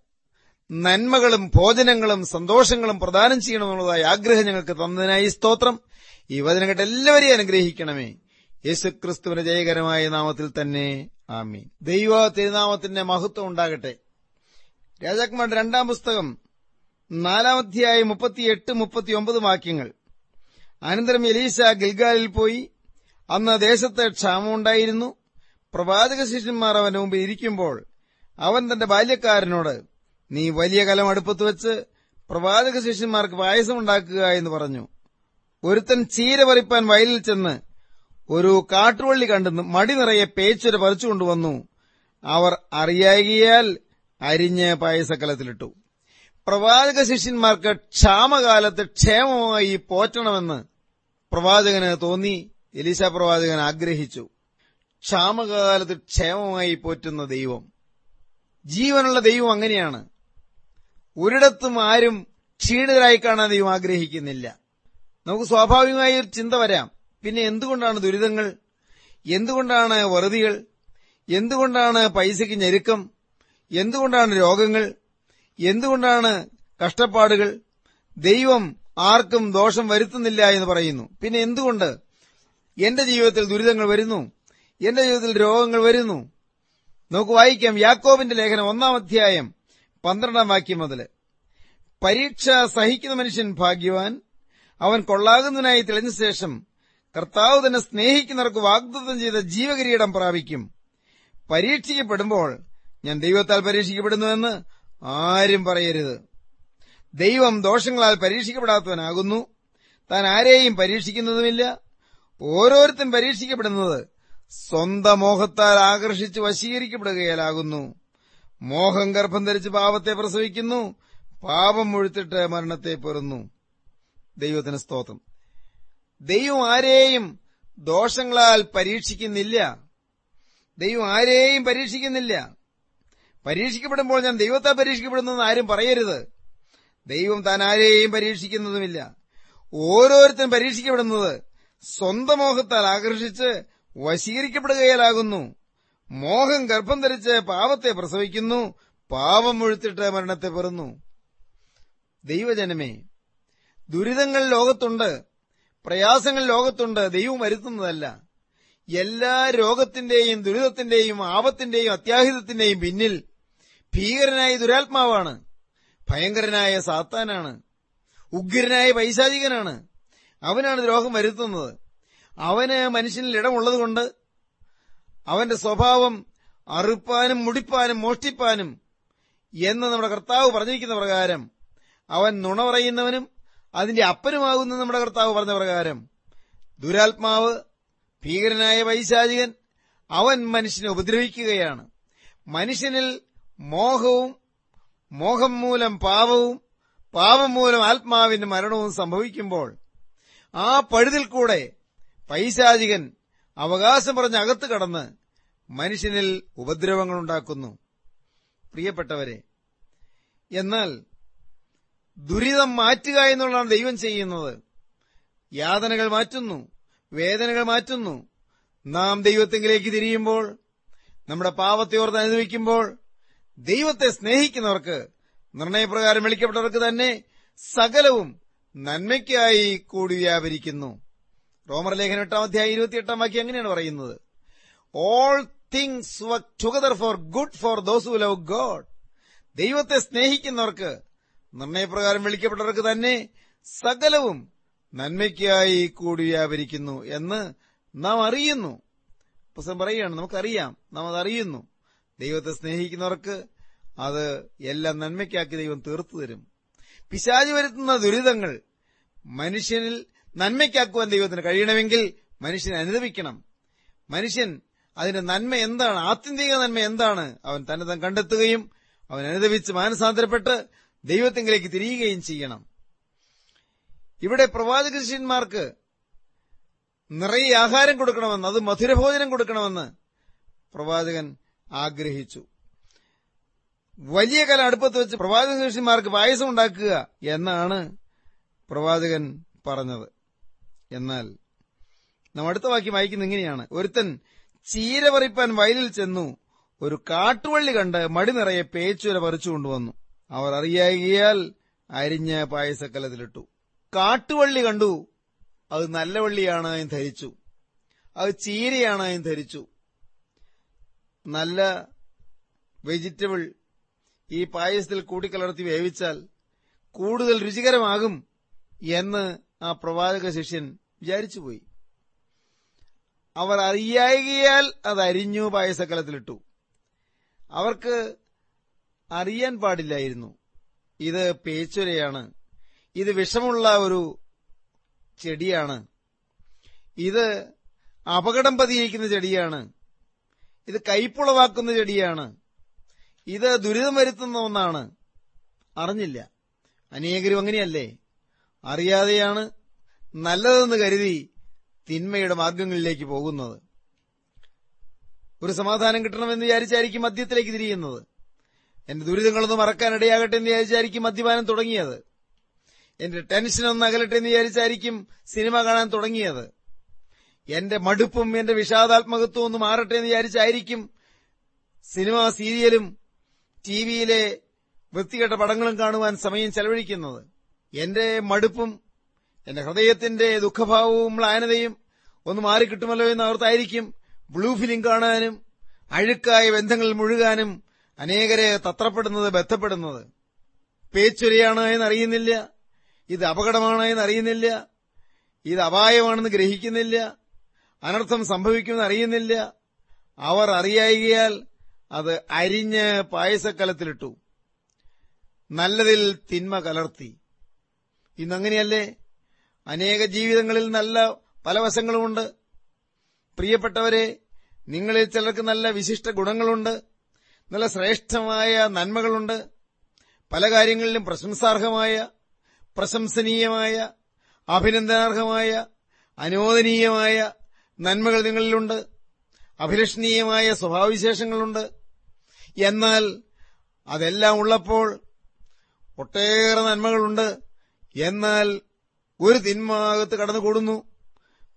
നന്മകളും ഭോജനങ്ങളും സന്തോഷങ്ങളും പ്രദാനം ചെയ്യണമെന്നുള്ളതായ ആഗ്രഹം ഞങ്ങൾക്ക് തന്നതിനായി സ്തോത്രം. ഈ വചനം കേട്ട് എല്ലാവരെയും അനുഗ്രഹിക്കണമേ. യേശുക്രിസ്തുവിന്റെ ജയകരമായ നാമത്തിൽ തന്നെ ആമീൻ. ദൈവ തിരുനാമത്തിന്റെ മഹത്വം ഉണ്ടാകട്ടെ. രാജാക്കുമാരുടെ രണ്ടാം പുസ്തകം നാലാമധ്യായ മുപ്പത്തിയെട്ട് മുപ്പത്തിയൊമ്പത് വാക്യങ്ങൾ. അനന്തരം എലീസ ഗിൽഗാലിൽ പോയി. അന്ന് ദേശത്ത് ക്ഷാമമുണ്ടായിരുന്നു. പ്രവാചക ശിഷ്യന്മാർ അവന്റെ മുമ്പിൽ ഇരിക്കുമ്പോൾ അവൻ തന്റെ ബാല്യക്കാരനോട് നീ വലിയ കലം അടുപ്പത്ത് വെച്ച് പ്രവാചക ശിഷ്യന്മാർക്ക് പായസമുണ്ടാക്കുക എന്ന് പറഞ്ഞു. ഒരുത്തൻ ചീര പറിപ്പാൻ വയലിൽ ചെന്ന് ഒരു കാട്ടുവള്ളി കണ്ടു മടി നിറയെ പേച്ചുര പറിച്ചുകൊണ്ടുവന്നു അവർ അറിയായികയാൽ അരിഞ്ഞ് പായസക്കലത്തിലിട്ടു. പ്രവാചക ശിഷ്യന്മാർക്ക് ക്ഷാമകാലത്ത് ക്ഷേമമായി പോറ്റണമെന്ന് പ്രവാചകന് തോന്നി. എലീശ പ്രവാചകൻ ആഗ്രഹിച്ചു. ക്ഷാമകാലത്ത് ക്ഷേമമായി പോറ്റുന്ന ദൈവം. ജീവനുള്ള ദൈവം അങ്ങനെയാണ്. ഒരിടത്തും ആരും ക്ഷീണിതരായി കാണാൻ ദൈവം ആഗ്രഹിക്കുന്നില്ല. നമുക്ക് സ്വാഭാവികമായ ഒരു ചിന്ത വരാം. പിന്നെ എന്തുകൊണ്ടാണ് ദുരിതങ്ങൾ? എന്തുകൊണ്ടാണ് വറുതികൾ? എന്തുകൊണ്ടാണ് പൈസയ്ക്ക് ഞെരുക്കം? എന്തുകൊണ്ടാണ് രോഗങ്ങൾ? എന്തുകൊണ്ടാണ് കഷ്ടപ്പാടുകൾ? ദൈവം ആർക്കും ദോഷം വരുത്തുന്നില്ല എന്ന് പറയുന്നു. പിന്നെ എന്തുകൊണ്ട്? എന്റെ ജീവിതത്തിൽ ദുരിതങ്ങൾ വരുന്നു. എന്റെ ജീവിതത്തിൽ രോഗങ്ങൾ വരുന്നു. നമുക്ക് വായിക്കാം. യാക്കോബിന്റെ ലേഖനം ഒന്നാം അധ്യായം പന്ത്രണ്ടാം വാക്യം മുതൽ. പരീക്ഷ സഹിക്കുന്ന മനുഷ്യൻ ഭാഗ്യവാൻ. അവൻ കൊള്ളാകുന്നതിനായി തെളിഞ്ഞ ശേഷം കർത്താവ് തന്നെ സ്നേഹിക്കുന്നവർക്ക് വാഗ്ദത്തം ചെയ്ത ജീവകിരീടം പ്രാപിക്കും. പരീക്ഷിക്കപ്പെടുമ്പോൾ ഞാൻ ദൈവത്താൽ പരീക്ഷിക്കപ്പെടുന്നുവെന്ന് ആരും പറയരുത്. ദൈവം ദോഷങ്ങളാൽ പരീക്ഷിക്കപ്പെടാത്തവനാകുന്നു. താൻ ആരെയും പരീക്ഷിക്കുന്നതുമില്ല. ഓരോരുത്തരും പരീക്ഷിക്കപ്പെടുന്നത് സ്വന്തം മോഹത്താൽ ആകർഷിച്ച് വശീകരിക്കപ്പെടുകയാലാകുന്നു. മോഹം ഗർഭം ധരിച്ച് പാപത്തെ പ്രസവിക്കുന്നു. പാപം മുഴുത്തിട്ട് മരണത്തെ പെറുന്നു. ദൈവത്തിന് സ്തോത്രം. ദൈവം ആരെയും ദോഷങ്ങളാൽ പരീക്ഷിക്കുന്നില്ല. ദൈവം ആരെയും പരീക്ഷിക്കുന്നില്ല. പരീക്ഷിക്കപ്പെടുമ്പോൾ ഞാൻ ദൈവത്താൽ പരീക്ഷിക്കപ്പെടുന്നതെന്ന് ആരും പറയരുത്. ദൈവം താൻ ആരെയും പരീക്ഷിക്കുന്നതുമില്ല. ഓരോരുത്തരും പരീക്ഷിക്കപ്പെടുന്നത് സ്വന്തം മോഹത്താൽ ആകർഷിച്ച് വശീകരിക്കപ്പെടുകയാലാകുന്നു. മോഹം ഗർഭം ധരിച്ച് പാവത്തെ പ്രസവിക്കുന്നു. പാവം മുഴുത്തിട്ട് മരണത്തെ പെറുന്നു. ദൈവജനമേ ദുരിതങ്ങൾ ലോകത്തുണ്ട്. പ്രയാസങ്ങൾ ലോകത്തുണ്ട്. ദൈവം വരുത്തുന്നതല്ല. എല്ലാ രോഗത്തിന്റെയും ദുരിതത്തിന്റെയും ആപത്തിന്റെയും അത്യാഹിതത്തിന്റെയും പിന്നിൽ ഭീകരനായ ദുരാത്മാവാണ്. ഭയങ്കരനായ സാത്താനാണ്. ഉഗ്രനായ പൈശാചികനാണ്. അവനാണ് രോഗം വരുത്തുന്നത്. അവന് മനുഷ്യനിൽ ഇടമുള്ളതുകൊണ്ട് അവന്റെ സ്വഭാവം അറുപ്പാനും മുടിപ്പാനും മോഷ്ടിപ്പാനും എന്ന് നമ്മുടെ കർത്താവ് പറഞ്ഞിരിക്കുന്ന പ്രകാരം അവൻ നുണ പറയുന്നവനും അതിന്റെ അപ്പനുമാകുന്ന നമ്മുടെ കർത്താവ് പറഞ്ഞ പ്രകാരം ദുരാത്മാവ് ഭീകരനായ വൈശാചികൻ അവൻ മനുഷ്യനെ ഉപദ്രവിക്കുകയാണ്. മനുഷ്യനിൽ മോഹവും മോഹം മൂലം പാപവും പാപം മൂലം ആത്മാവിന്റെ മരണവും സംഭവിക്കുമ്പോൾ ആ പഴുതിൽ കൂടെ പൈശാചികൻ അവകാശം പറഞ്ഞ് അകത്ത് കടന്ന് മനുഷ്യനിൽ ഉപദ്രവങ്ങളുണ്ടാക്കുന്നു പ്രിയപ്പെട്ടവരെ എന്നാൽ ദുരിതം മാറ്റുക എന്നുള്ളതാണ് ദൈവം ചെയ്യുന്നത്. യാതനകൾ മാറ്റുന്നു വേദനകൾ മാറ്റുന്നു. നാം ദൈവത്തെങ്കിലേക്ക് തിരിയുമ്പോൾ നമ്മുടെ പാവത്തെ ഓർത്ത് അനുഭവിക്കുമ്പോൾ ദൈവത്തെ സ്നേഹിക്കുന്നവർക്ക് നിർണയപ്രകാരം വിളിക്കപ്പെട്ടവർക്ക് തന്നെ സകലവും നന്മയ്ക്കായി കൂടി വ്യാപരിക്കുന്നു. റോമർ ലേഖനം എട്ടാം അധ്യായം ഇരുപത്തിയെട്ടാം വാക്യം എങ്ങനെയാണ് പറയുന്നത്? All things work together for good for those who love God ദൈവത്തെ സ്നേഹിക്കുന്നവർക്ക് നിർണയപ്രകാരം വിളിക്കപ്പെട്ടവർക്ക് തന്നെ സകലവും നന്മയ്ക്കായി കൂടി വ്യാപരിക്കുന്നു എന്ന് നാം അറിയുന്നു. പുസ്തകം പറയുകയാണ് നമുക്കറിയാം നാം അതറിയുന്നു ദൈവത്തെ സ്നേഹിക്കുന്നവർക്ക് അത് എല്ലാം നന്മയ്ക്കാക്കി ദൈവം തീർത്തു തരും. പിശാചി വരുത്തുന്ന ദുരിതങ്ങൾ മനുഷ്യനിൽ നന്മയ്ക്കാക്കുവാൻ ദൈവത്തിന് കഴിയണമെങ്കിൽ മനുഷ്യനെ അനുദവിക്കണം മനുഷ്യൻ അതിന്റെ നന്മ എന്താണ്? ആത്യന്തിക നന്മ എന്താണ്? അവൻ തന്നെ തൻ കണ്ടെത്തുകയും അവൻ അനുദവിച്ച് മാനസാന്തരപ്പെട്ട് ദൈവത്തിങ്കിലേക്ക് തിരിയുകയും ചെയ്യണം. ഇവിടെ പ്രവാചക ശിഷ്യന്മാർക്ക് നിറയെ ആഹാരം കൊടുക്കണമെന്ന് അത് മധുരഭോജനം കൊടുക്കണമെന്ന് പ്രവാചകൻ ആഗ്രഹിച്ചു. വലിയ കല അടുപ്പത്ത് വെച്ച് പ്രവാചക ശിഷ്യന്മാർക്ക് പായസം ഉണ്ടാക്കുക എന്നാണ് പ്രവാചകൻ പറഞ്ഞത്. എന്നാൽ നാം അടുത്ത വാക്യം വായിക്കുന്ന ഇങ്ങനെയാണ്. ഒരുത്തൻ ചീര പറിപ്പാൻ വയലിൽ ചെന്നു ഒരു കാട്ടുവള്ളി കണ്ട് മടി നിറയെ പേച്ചുര പറിച്ചു കൊണ്ടുവന്നു. അവർ അറിയാകിയാൽ അരിഞ്ഞ പായസക്കലത്തിലിട്ടു. കാട്ടുവള്ളി കണ്ടു അത് നല്ല വള്ളിയാണ് എന്ന് ധരിച്ചു. അത് ചീരയാണ് എന്ന് ധരിച്ചു. നല്ല വെജിറ്റബിൾ ഈ പായസത്തിൽ കൂട്ടിക്കലർത്തി വേവിച്ചാൽ കൂടുതൽ രുചികരമാകും എന്ന് ആ പ്രവാചക ശിഷ്യൻ വിചാരിച്ചുപോയി. അവർ അറിയായികയാൽ അത് അരിഞ്ഞു പായസക്കലത്തിലിട്ടു. അവർക്ക് അറിയാൻ പാടില്ലായിരുന്നു. ഇത് പേച്ചുരയാണ്. ഇത് വിഷമുള്ള ഒരു ചെടിയാണ്. ഇത് അപകടം പതിയിക്കുന്ന ചെടിയാണ്. ഇത് കൈപ്പുളവാക്കുന്ന ചെടിയാണ്. ഇത് ദുരിതം വരുത്തുന്ന ഒന്നാണ്. അറിഞ്ഞില്ല. അനേകരും അങ്ങനെയല്ലേ? അറിയാതെയാണ് നല്ലതെന്ന് കരുതി തിന്മയുടെ മാർഗങ്ങളിലേക്ക് പോകുന്നത്. ഒരു സമാധാനം കിട്ടണമെന്ന് വിചാരിച്ചായിരിക്കും മദ്യത്തിലേക്ക് തിരിയുന്നത്. എന്റെ ദുരിതങ്ങളൊന്നും മറക്കാനിടയാകട്ടെ എന്ന് വിചാരിച്ചായിരിക്കും മദ്യപാനം തുടങ്ങിയത്. എന്റെ ടെൻഷനൊന്നും അകലട്ടെ എന്ന് വിചാരിച്ചായിരിക്കും സിനിമ കാണാൻ തുടങ്ങിയത്. എന്റെ മടുപ്പും എന്റെ വിഷാദാത്മകത്വം ഒന്ന് മാറട്ടെ എന്ന് വിചാരിച്ചായിരിക്കും സിനിമ സീരിയലും ടിവിയിലെ വൃത്തികെട്ട പടങ്ങളും കാണുവാൻ സമയം ചെലവഴിക്കുന്നത്. എന്റെ മടുപ്പും എന്റെ ഹൃദയത്തിന്റെ ദുഃഖഭാവവും മ്ലാനതയും ഒന്ന് മാറിക്കിട്ടുമല്ലോ എന്ന് ഓർത്തായിരിക്കും ബ്ലൂ ഫിലിം കാണാനും അഴുക്കായ ബന്ധങ്ങളിൽ മുഴുകാനും അനേകരെ തത്രപ്പെടുന്നത് ബന്ധപ്പെടുന്നത്. പേച്ചുരയാണ് എന്നറിയുന്നില്ല. ഇത് അപകടമാണ് എന്നറിയുന്നില്ല. ഇത് അപായമാണെന്ന് ഗ്രഹിക്കുന്നില്ല. അനർത്ഥം സംഭവിക്കുമെന്ന് അറിയുന്നില്ല. അവർ അറിയായികയാൽ അത് അരിഞ്ഞ് പായസക്കലത്തിലിട്ടു. നല്ലതിൽ തിന്മ കലർത്തി. ഇന്നങ്ങനെയല്ലേ? അനേക ജീവിതങ്ങളിൽ നല്ല പല വശങ്ങളുമുണ്ട്. പ്രിയപ്പെട്ടവരെ നിങ്ങളിൽ ചിലർക്ക് നല്ല വിശിഷ്ട ഗുണങ്ങളുണ്ട്. നല്ല ശ്രേഷ്ഠമായ നന്മകളുണ്ട്. പല കാര്യങ്ങളിലും പ്രശംസാർഹമായ പ്രശംസനീയമായ അഭിനന്ദനാർഹമായ അനുമോദനീയമായ നന്മകൾ നിങ്ങളിലുണ്ട്. അഭിലഷണീയമായ സ്വഭാവവിശേഷങ്ങളുണ്ട്. എന്നാൽ അതെല്ലാം ഉള്ളപ്പോൾ ഒട്ടേറെ നന്മകളുണ്ട്. എന്നാൽ ഒരു തിന്മാകത്ത് കടന്നുകൂടുന്നു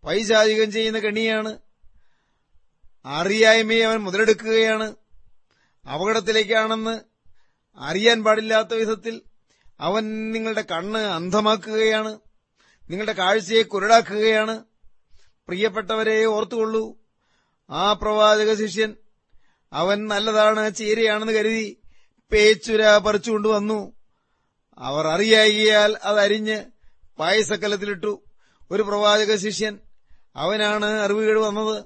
പൈശാചികം ചെയ്യുന്ന കെണിയാണ്. അറിയായ്മയെ അവൻ മുതലെടുക്കുകയാണ്. അപകടത്തിലേക്കാണെന്ന് അറിയാൻ പാടില്ലാത്ത വിധത്തിൽ അവൻ നിങ്ങളുടെ കണ്ണ് അന്ധമാക്കുകയാണ്. നിങ്ങളുടെ കാഴ്ചയെ കുരടാക്കുകയാണ്. പ്രിയപ്പെട്ടവരെ ഓർത്തുകൊള്ളൂ. ആ പ്രവാചക ശിഷ്യൻ അവൻ നല്ലതാണ് ചീരയാണെന്ന് കരുതി പേച്ചുര പറിച്ചുകൊണ്ടുവന്നു. അവർ അറിയായികയാൽ അതരിഞ്ഞ് പായസക്കലത്തിലിട്ടു ഒരു പ്രവാചക ശിഷ്യൻ അവനാണ് അറിവുകേട് വന്നത്.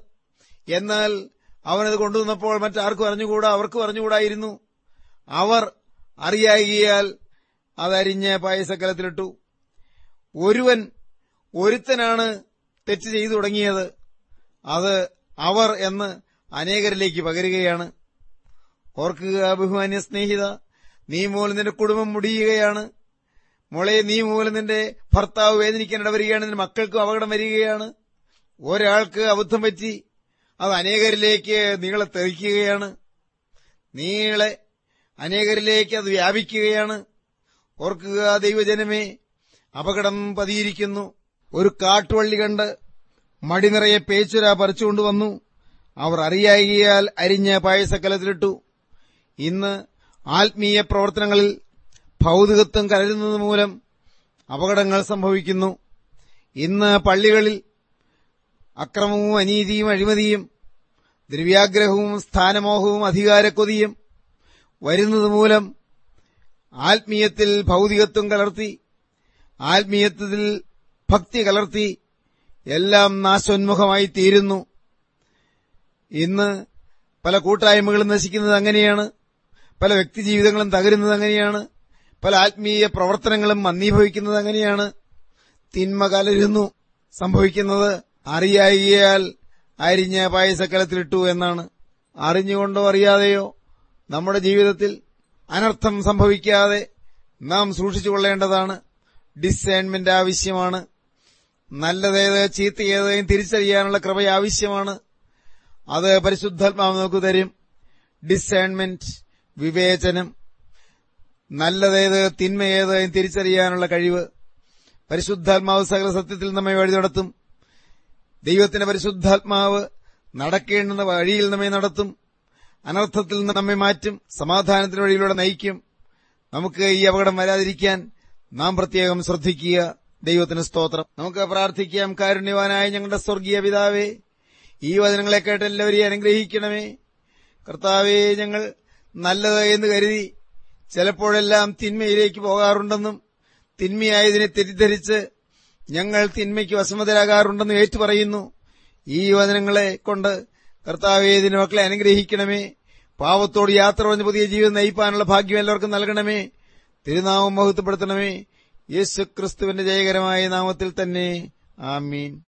എന്നാൽ അവനത് കൊണ്ടുവന്നപ്പോൾ മറ്റാർക്കും അറിഞ്ഞുകൂടാ അവർക്കും അറിഞ്ഞുകൂടായിരുന്നു. അവർ അറിയാകിയാൽ അതരിഞ്ഞ് പായസക്കലത്തിലിട്ടു ഒരുവൻ ഒരുത്തനാണ് തെറ്റ് ചെയ്തു തുടങ്ങിയത്. അത് അവർ എന്ന് അനേകരിലേക്ക് പകരുകയാണ്. ഓർക്കുക അഭിമാന്യ സ്നേഹിത നീ മൂലം നിന്റെ കുടുംബം മുടിയുകയാണ്. മോളെ നീ മൂലം നിന്റെ ഭർത്താവ് വേദനിക്കാൻ വരികയാണ് നിന്റെ മക്കൾക്കും അപകടം വരികയാണ്. ഒരാൾക്ക് അബദ്ധം പറ്റി അത് അനേകരിലേക്ക് നീളെ തെറിക്കുകയാണ്. നീളെ അനേകരിലേക്ക് അത് വ്യാപിക്കുകയാണ്. ഓർക്കുക ദൈവജനമേ അപകടം പതിയിരിക്കുന്നു. ഒരു കാട്ടുവള്ളി കണ്ട് മടി നിറയെ പേച്ചുര പറിച്ചുകൊണ്ടുവന്നു അവർ അറിയായികയാൽ അരിഞ്ഞ പായസക്കലത്തിലിട്ടു. ഇന്ന് ആത്മീയ പ്രവർത്തനങ്ങളിൽ ഭൗതികത്വം കലരുന്നത് മൂലം അപകടങ്ങൾ സംഭവിക്കുന്നു. ഇന്ന് പള്ളികളിൽ അക്രമവും അനീതിയും അഴിമതിയും ദ്രവ്യാഗ്രഹവും സ്ഥാനമോഹവും അധികാരക്കൊതിയും വരുന്നത് മൂലം ആത്മീയത്തിൽ ഭൗതികത്വം കലർത്തി ആത്മീയത്തിൽ ഭക്തി കലർത്തി എല്ലാം നാശോന്മുഖമായി തീരുന്നു. ഇന്ന് പല കൂട്ടായ്മകളും നശിക്കുന്നത് അങ്ങനെയാണ്. പല വ്യക്തിജീവിതങ്ങളും തകരുന്നത് അങ്ങനെയാണ്. പല ആത്മീയ പ്രവർത്തനങ്ങളും മന്ദീഭവിക്കുന്നത് അങ്ങനെയാണ് തിന്മ കലരുന്നു സംഭവിക്കുന്നത് അറിയായികയാൽ അരിഞ്ഞ പായസക്കലത്തിലിട്ടു എന്നാണ്. അറിഞ്ഞുകൊണ്ടോ അറിയാതെയോ? നമ്മുടെ ജീവിതത്തിൽ അനർത്ഥം സംഭവിക്കാതെ നാം സൂക്ഷിച്ചുകൊള്ളേണ്ടതാണ് ഡിസൈൻമെന്റ് ആവശ്യമാണ്. നല്ലതേത് ചീത്തയേതെയും തിരിച്ചറിയാനുള്ള കൃപ ആവശ്യമാണ്. അത് പരിശുദ്ധാത്മാവ് നമുക്ക് തരും. ഡിസൈൻമെന്റ് വിവേചനം നല്ലതേത് തിന്മയേത് തിരിച്ചറിയാനുള്ള കഴിവ് പരിശുദ്ധാത്മാവ് സകല സത്യത്തിൽ നമ്മെ വഴി നടത്തും. ദൈവത്തിന്റെ പരിശുദ്ധാത്മാവ് നടക്കേണ്ടുന്ന വഴിയിൽ നമ്മെ നടത്തും. അനർത്ഥത്തിൽ നിന്ന് നമ്മെ മാറ്റും. സമാധാനത്തിന് വഴിയിലൂടെ നയിക്കും. നമുക്ക് ഈ അപകടം വരാതിരിക്കാൻ നാം പ്രത്യേകം ശ്രദ്ധിക്കുക. ദൈവത്തിന് സ്തോത്രം. നമുക്ക് പ്രാർത്ഥിക്കാം. കാരുണ്യവാനായ ഞങ്ങളുടെ സ്വർഗീയ പിതാവേ ഈ വചനങ്ങളെ കേട്ട് എല്ലാവരെയും അനുഗ്രഹിക്കണമേ. കർത്താവേ ഞങ്ങൾ നല്ലത് എന്ന് കരുതി ചിലപ്പോഴെല്ലാം തിന്മയിലേക്ക് പോകാറുണ്ടെന്നും തിന്മയായതിനെ തെറ്റിദ്ധരിച്ച് ഞങ്ങൾ തിന്മയ്ക്ക് വസമതരാകാറുണ്ടെന്നും ഏറ്റുപറയുന്നു. ഈ വചനങ്ങളെ കൊണ്ട് കർത്താവേദിന് മക്കളെ അനുഗ്രഹിക്കണമേ. പാവത്തോട് യാത്ര പറഞ്ഞ് പുതിയ ജീവിതം നയിപ്പാനുള്ള ഭാഗ്യം എല്ലാവർക്കും നൽകണമേ. തിരുനാമം മഹത്വപ്പെടുത്തണമേ. യേശു ക്രിസ്തുവിന്റെ ജയകരമായ നാമത്തിൽ തന്നെ. ആമീൻ.